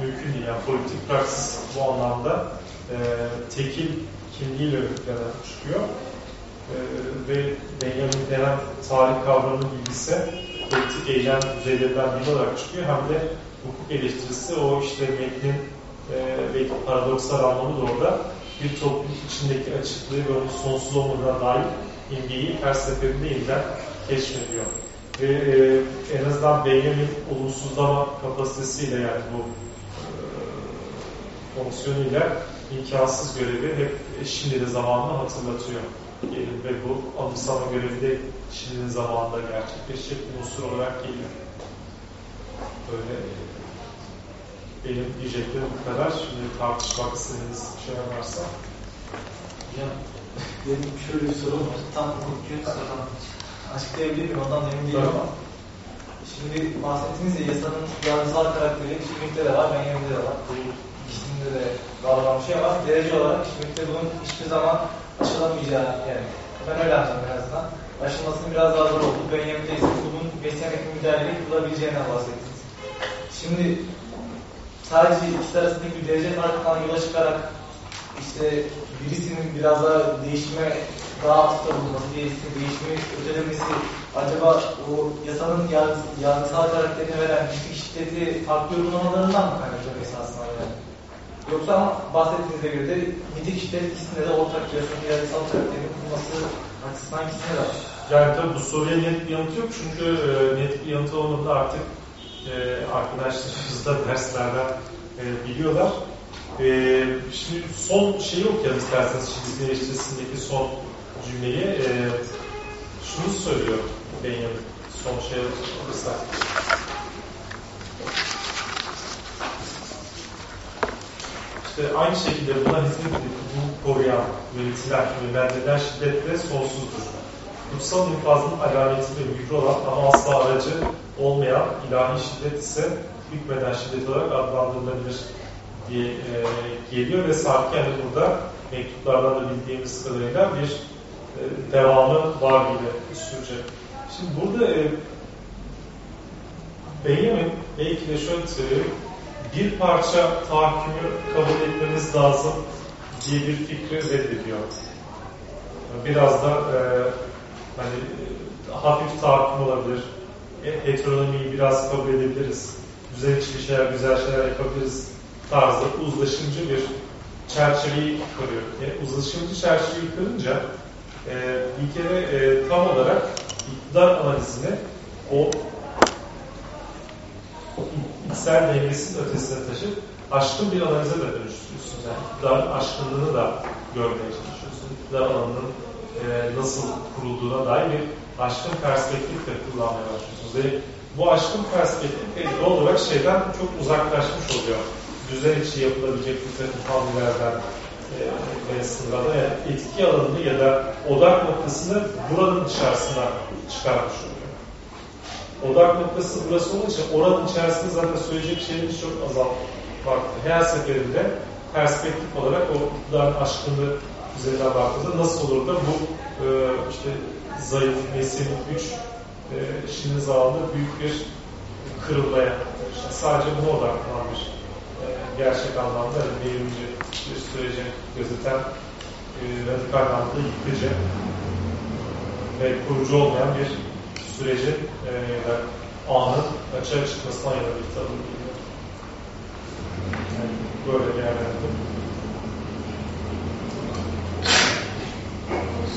mümkün değil. Yani politik praksis bu anlamda e, tekil kimliğiyle plana çıkıyor. E, ve Benjamin denen tarih kavramının bilgisi politik eylem düzeylerinden biri olarak çıkıyor. Hem de hukuk eleştirisi o işte metnin e, belki paradoksal anlamı da orada bir toplum içindeki açıklığı ve onun sonsuz olmadığına dair imgeyi her seferinde yeniden keşfediyor. Ve e, en azından Benjamin olumsuzlama kapasitesiyle yani bu fonksiyonuyla imkansız görevi hep şimdi de zamanla hatırlatıyor. Gelin ve bu anımsama görevi de şimdinin zamanında gerçekleşecek bir unsur olarak geliyor. Böyle benim diyeceklerim bu kadar. Şimdi tartışmak istediğiniz bir şey varsa. Ya, benim şöyle bir sorum var. Tam hukuki sorudan açıklayabilir miyim? Ondan emin değilim ama. Şimdi bahsettiğiniz ya yasanın yargısal karakteri Şimdilikte de var, Benjamin'de de var. Bu ikisinde de var olan bir şey. Derece olarak Şimdilikte bunun hiçbir zaman aşılamayacağı yani. Ben öyle anladım en azından. Aşılmasının biraz daha zor oldu. Benjamin'de ise bunun Mesih'e müdahaleyi bulabileceğinden bahsettiniz. Şimdi sadece ikisi arasındaki bir derece farkından yola çıkarak işte birisinin biraz daha değişime daha atıfta bulunması, birisinin değişimi ötelemesi acaba o yasanın yargısal karakterini veren şiddeti farklı yorumlamalarından mı kaynaklanıyor yani? Yoksa ama bahsettiğinize göre de mitik şiddet ikisinde de ortak yasanın yargısal karakterini bulması açısından ikisinde de. Yani tabii bu soruya net bir yanıt yok çünkü e, net bir yanıt olmadı artık e, arkadaşlarımız da derslerden e, biliyorlar. Ee, şimdi son şeyi okuyalım isterseniz şimdi eleştirisindeki son cümleyi. Ee, şunu söylüyor Benjamin son şey olursa. İşte aynı şekilde buna hizmet edip bu koruyan, yönetilen, yönlendirilen şiddetle sonsuzdur. Kutsal infazın alameti ve mührü olan ama asla aracı olmayan ilahi şiddet ise hükmeden şiddet olarak adlandırılabilir diye e, geliyor ve sanki yani burada mektuplardan da bildiğimiz kadarıyla bir e, devamı var gibi üstünce. Şimdi burada e, Benjamin belki de şöyle söylüyorum, bir parça tahakkümü kabul etmemiz lazım diye bir fikri reddediyor. Biraz da e, hani hafif tahakküm olabilir. E, heteronomiyi biraz kabul edebiliriz. Güzel içi bir şeyler, güzel şeyler yapabiliriz tarzda uzlaşımcı bir çerçeveyi kuruyor. E, uzlaşımcı çerçeveyi kırınca e, bir kere e, tam olarak iktidar analizini o içsel dengesinin ötesine taşıp aşkın bir analize de dönüştürüyorsunuz. Yani iktidarın aşkınlığını da görmeye çalışıyorsunuz. İktidar alanının e, nasıl kurulduğuna dair bir aşkın perspektif de kullanmaya başlıyorsunuz. Ve bu aşkın perspektif e, doğal olarak şeyden çok uzaklaşmış oluyor. Düzen içi yapılabilecek bir takım hamlelerden e, ve sınırlarda yani etki alanını ya da odak noktasını buranın dışarısına çıkarmış oluyor. Odak noktası burası için oranın içerisinde zaten söyleyecek şeyimiz çok azalmakta. Her seferinde perspektif olarak o iktidarın aşkını üzerinden baktığında nasıl olur da bu e, işte zayıf, nesil, güç e, şimdi zamanında büyük bir kırılmaya işte sadece buna odaklanan bir e, gerçek anlamda yani devrimci bir süreci gözeten e, radikal anlamda yıkıcı ve kurucu olmayan bir sürecin e, ya da anın açığa çıkmasına ya da bir tanım geliyor. Yani böyle değerlendirdim.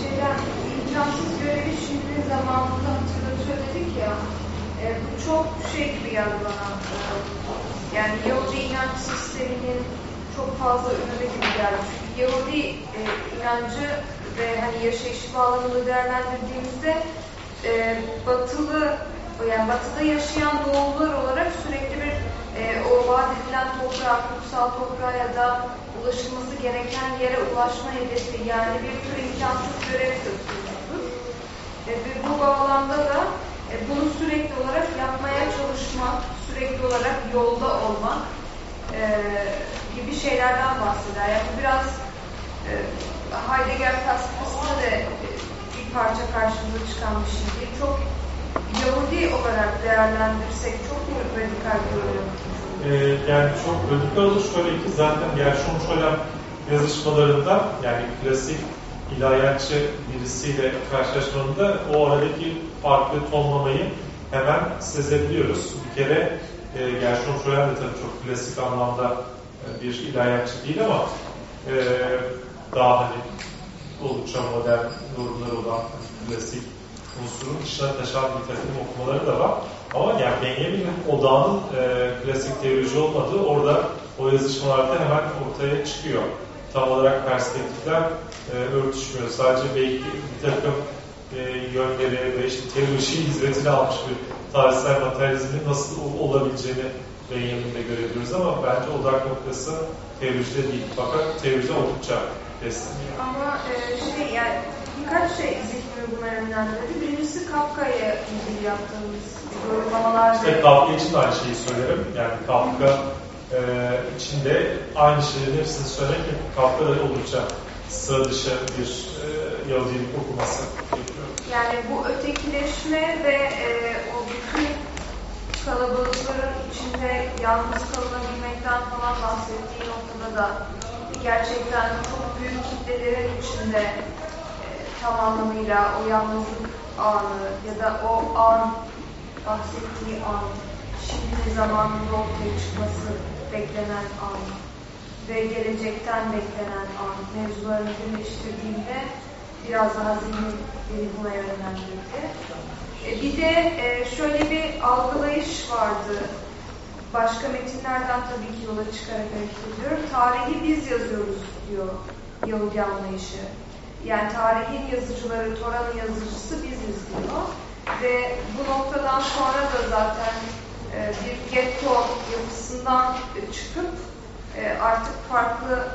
Şeyden, imkansız görevi şimdi zamanında hatırlatıyor dedik ya, e, bu çok şey gibi geldi bana. E, yani Yahudi inanç sisteminin çok fazla ürünü gibi geldi. Çünkü Yahudi e, inancı ve hani yaşayışı bağlamında değerlendirdiğimizde e, batılı yani batıda yaşayan doğullar olarak sürekli bir e, o vaat edilen toprağa, kutsal toprağa ya da ulaşılması gereken yere ulaşma hedefi yani bir tür imkansız görev söz. E, ve bu bağlamda da e, bunu sürekli olarak yapmaya çalışmak, sürekli olarak yolda olmak e, gibi şeylerden bahseder. Yani biraz e, Heidegger felsefesinde de parça karşımıza çıkan bir şey değil. Çok Yahudi olarak değerlendirsek çok mu radikal görüyorum? Ee, yani çok radikal olur şöyle ki zaten Gershon Scholem yazışmalarında yani klasik ilahiyatçı birisiyle karşılaşmanda o aradaki farklı tonlamayı hemen sezebiliyoruz. Bir kere e, Gershon Scholem de tabii çok klasik anlamda e, bir ilahiyatçı değil ama e, daha hani oldukça modern yorumları olan klasik unsurun dışına taşan bir takım okumaları da var. Ama yani Benjamin'in odağının e, klasik teoloji olmadığı orada o yazışmalarda hemen ortaya çıkıyor. Tam olarak perspektifler e, örtüşmüyor. Sadece belki bir takım e, yönleri ve işte teoloji hizmetini almış bir tarihsel materyalizmin nasıl olabileceğini Benjamin'de görebiliyoruz ama bence odak noktası teolojide değil. Fakat teolojide oldukça besleniyor. Ama e, şey yani birkaç şey zihnimi buna yönlendirdi. Birincisi Kafka'ya ilgili yaptığımız yorumlamalar. İşte Kafka için de aynı şeyi söylerim. Yani Kafka e, içinde aynı şeylerin hepsini söylemek Kafka da oldukça sıra dışı bir e, Yahudilik okuması yapıyor. Yani bu ötekileşme ve e, o bütün kalabalıkların içinde yalnız kalınabilmekten falan bahsettiği noktada da gerçekten çok büyük kitlelerin içinde e, tam anlamıyla o yalnızlık anı ya da o an bahsettiği an şimdi zamanında ortaya çıkması beklenen an ve gelecekten beklenen an mevzularını birleştirdiğinde biraz daha zihnini buna yönlendirdi. E, bir de e, şöyle bir algılayış vardı başka metinlerden tabii ki yola çıkarak hareket ediyorum. Tarihi biz yazıyoruz diyor Yahudi anlayışı. Yani tarihin yazıcıları, Tora'nın yazıcısı biziz diyor. Ve bu noktadan sonra da zaten e, bir getto yapısından e, çıkıp e, artık farklı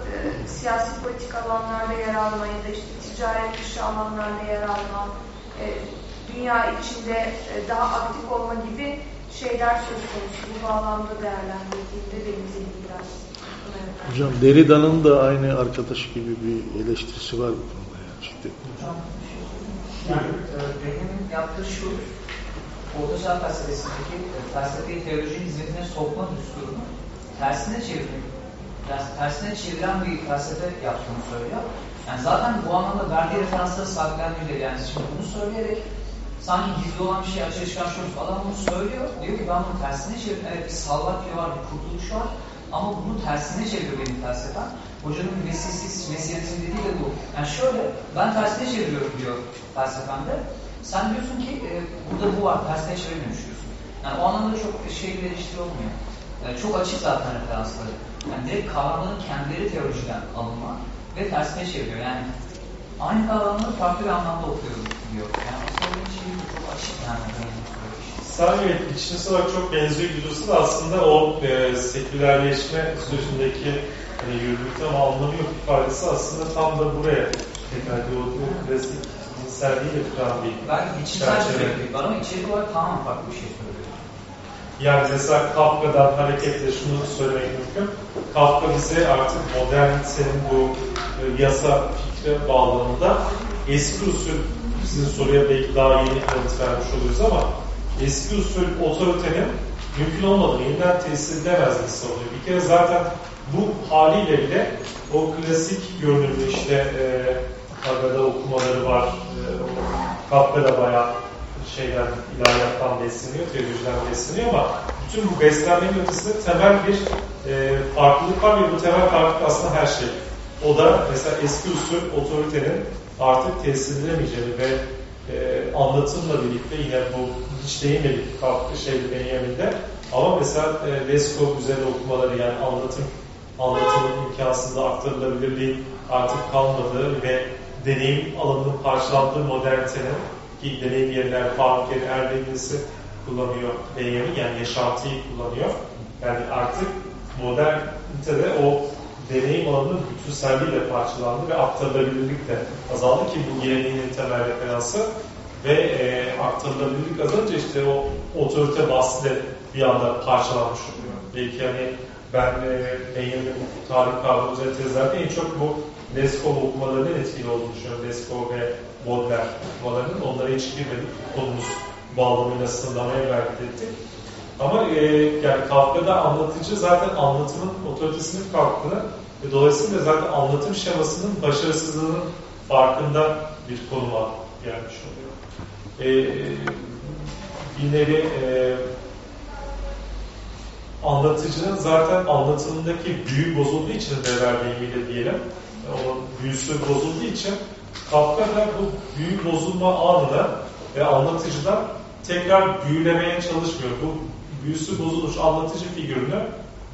siyasi politik alanlarda yer alma ya da işte ticaret dışı alanlarda yer alma, dünya içinde daha aktif olma gibi şeyler söz konusu. Bu bağlamda değerlendirdiğimde benim zihnim biraz. Hocam Derrida'nın da aynı arkadaş gibi bir eleştirisi var bu konuda yani şiddet. Hocam, yani e, benim yaptığı şu, Orta Çağ felsefesindeki e, felsefeyi teolojinin hizmetine sokma düsturunu tersine çevirmek, tersine çeviren bir felsefe yaptığını söylüyor. Yani zaten bu anlamda verdiği referansları sahiplenmiyor yani şimdi bunu söyleyerek sanki gizli olan bir şey açığa çıkartıyoruz. Adam bunu söylüyor. Diyor ki ben bunu tersine çevirdim. Evet bir salvakya var, bir kurtuluş var. Ama bunu tersine çeviriyor benim felsefem. Hocanın mesihsiz, mesiyanizm dediği de bu. Yani şöyle, ben tersine çeviriyorum diyor felsefemde. Sen diyorsun ki e, burada bu var, tersine çevirmemiş diyorsun. Yani o anlamda çok şey bir olmuyor. Yani çok açık zaten referansları. Yani direkt kavramların kendileri teolojiden alınma ve tersine çeviriyor. Yani aynı kavramları farklı bir anlamda okuyorum diyor. Yani evet içiniz olarak çok benziyor gidiyorsun da aslında o e, sekülerleşme sürecindeki hani yürürlükte ama anlamı yok ifadesi aslında tam da buraya tekrar o, o klasik cinselliğiyle kuran bir Belki çerçeve. sürekli var ama içerik olarak tamamen farklı bir şey söylüyor. Yani mesela Kafka'dan hareketle şunu söylemek mümkün. Kafka bize artık modernitenin bu e, yasa fikre bağlamında eski usul sizin soruya belki daha yeni yanıt vermiş oluruz ama eski usul otoritenin mümkün olmadığını yeniden tesis edilemezdiğini savunuyor. Bir kere zaten bu haliyle bile o klasik görünümlü işte e, Kafka'da okumaları var. E, Kafka'da bayağı şeyden, ilahiyattan besleniyor, teolojiden besleniyor ama bütün bu beslenmenin ötesinde temel bir e, farklılık var ve bu temel farklılık aslında her şey. O da mesela eski usul otoritenin artık tesis edilemeyeceğini ve e, anlatımla birlikte yine bu hiç değinmedik kalktı şeyde Benjamin'de ama mesela e, Lesko üzerine okumaları yani anlatım anlatımın imkansızlığı aktarılabilirliğin artık kalmadığı ve deneyim alanının parçalandığı modernitenin ki deneyim yerine Faruk yerine Erdeniz'i kullanıyor Benjamin yani yaşantıyı kullanıyor. Yani artık modernitede o deneyim alanının bütünselliğiyle parçalandı ve aktarılabilirlik de azaldı ki bu geleneğin temel referansı ve e, aktarılabilirlik azalınca işte o otorite bahsi de bir anda parçalanmış oluyor. Belki hani ben e, Benjamin'in tarih kavramı üzerine tezlerde en çok bu Leskov okumalarının etkili olduğunu düşünüyorum. Leskov ve Baudelaire okumalarının. Onlara hiç girmedik. Konumuz bağlamıyla sınırlamaya gayret ettik. Ama e, yani Kafka'da anlatıcı zaten anlatımın otoritesinin kalktığını ve dolayısıyla zaten anlatım şemasının başarısızlığının farkında bir konuma gelmiş oluyor. E, bir nevi e, anlatıcının zaten anlatımındaki büyü bozulduğu için de verdiğimiyle diyelim, onun büyüsü bozulduğu için Kafka da bu büyü bozulma anını ve anlatıcıdan tekrar büyülemeye çalışmıyor. Bu büyüsü bozulmuş anlatıcı figürünü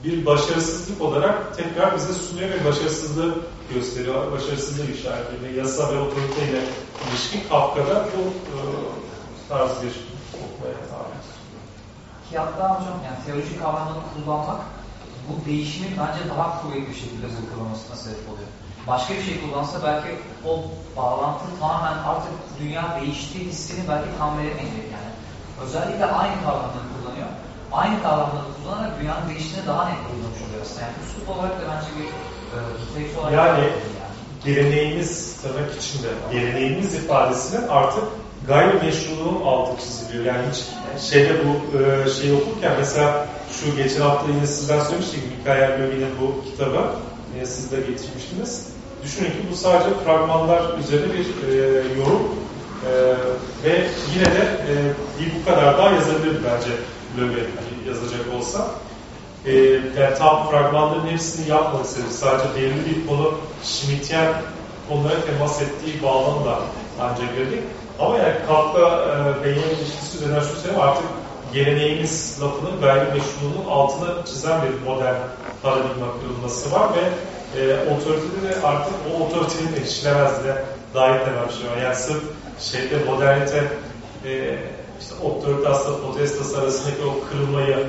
bir başarısızlık olarak tekrar bize sunuyor ve başarısızlığı gösteriyor. Başarısızlığı işaretliyor. Yasa ve otoriteyle ilişkin Kafka'da bu e, tarz bir okumaya tabi. Ki hatta hocam yani teolojik kavramları kullanmak bu değişimi bence daha kuvvetli bir şekilde vurgulamasına sebep oluyor. Başka bir şey kullansa belki o bağlantı tamamen artık dünya değiştiği hissini belki tam veremeyecek yani. Özellikle aynı kavramları. Aynı kavramları kullanarak dünyanın değiştiğini daha net vurgulamış oluyor aslında. Yani üslup olarak da bence bir e, olarak Yani yani. geleneğimiz tırnak içinde geleneğimiz ifadesinin artık gayrimeşruluğun altı çiziliyor. Yani hiç şeyde bu e, şeyi okurken mesela şu geçen hafta yine sizden söylemiştik Mikael Löwi'nin bu kitabı yine siz de getirmiştiniz. Düşünün ki bu sadece fragmanlar üzerine bir e, yorum e, ve yine de e, bir bu kadar daha yazabilirdi bence Hani yazacak olsa. E, yani tam fragmanların hepsini yapmadı size. Sadece belirli bir konu Schmitt'yen konulara temas ettiği bağlamda ancak girdik. Ama yani Kafka e, Benjamin ilişkisi üzerinden şunu söyleyeyim artık geleneğimiz lafının gayrimeşruluğunun altını çizen bir modern paradigma kırılması var ve e, otoritede de artık o otoritenin erişilemezliğine dair de bir şey var. Yani sırf şeyde modernite e, işte otoritasla potestas arasındaki o kırılmayı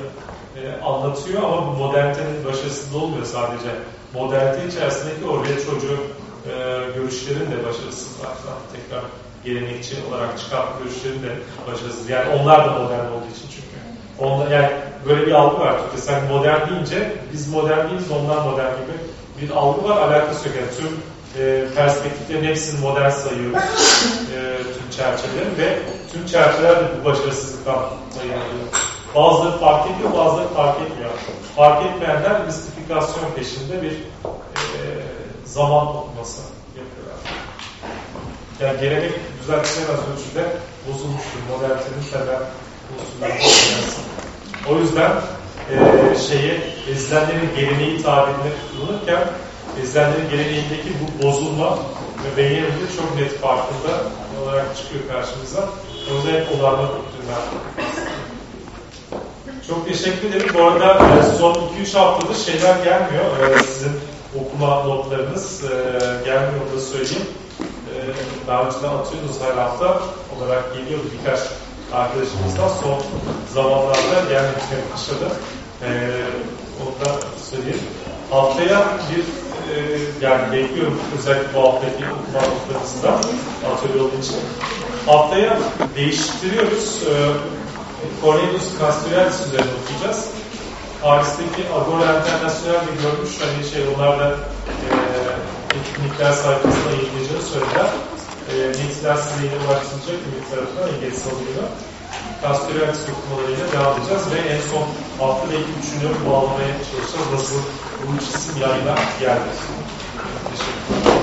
e, anlatıyor ama bu modernitenin başarısında olmuyor sadece. Modernite içerisindeki o retrocu e, görüşlerin de başarısızlıktan tekrar gelenekçi olarak çıkan görüşlerin de başarısız. Yani onlar da modern olduğu için çünkü. Onlar, yani böyle bir algı var Türkiye. Sen modern deyince biz modern değiliz, onlar modern gibi bir algı var. Alakası yok. Yani tüm e, perspektiflerin hepsini modern sayıyoruz. E, tüm çerçevelerin ve tüm çerçeveler de bu başarısızlıktan sayılıyor. Bazıları fark ediyor, bazıları fark etmiyor. Fark etmeyenler mistifikasyon peşinde bir e, zaman okuması yapıyorlar. Yani gelenek düzeltilemez ölçüde bozulmuştur. Modernitenin temel unsurlarından O yüzden e, şeyi ezilenlerin geleneği tabirine kullanırken ezilenlerin geleneğindeki bu bozulma ve Benjamin'de çok net farkında olarak çıkıyor karşımıza. O yüzden hep onlarla doktrinler. Çok teşekkür ederim. Bu arada e, son 2-3 haftadır şeyler gelmiyor. E, sizin okuma notlarınız e, gelmiyor da söyleyeyim. Daha önceden atıyoruz her hafta olarak geliyordu birkaç arkadaşımızdan. Son zamanlarda gelmeye başladı. Onu da söyleyeyim. Haftaya bir yani bekliyorum özellikle bu haftaki okuma notlarınızda atölye olduğu için. Haftaya değiştiriyoruz. Cornelius Castoriadis üzerine okuyacağız. Paris'teki Agora International'de görmüş hani şey onlar da e, etkinlikler sayfasında yayınlayacağını söylediler. E, linkler size yine ulaştırılacak bir tarafından İngiliz salonuyla. Castoriadis okumalarıyla devam edeceğiz ve en son hafta belki üçünü bağlamaya çalışacağız. Nasıl bu isim yayına geldi. Teşekkür ederim.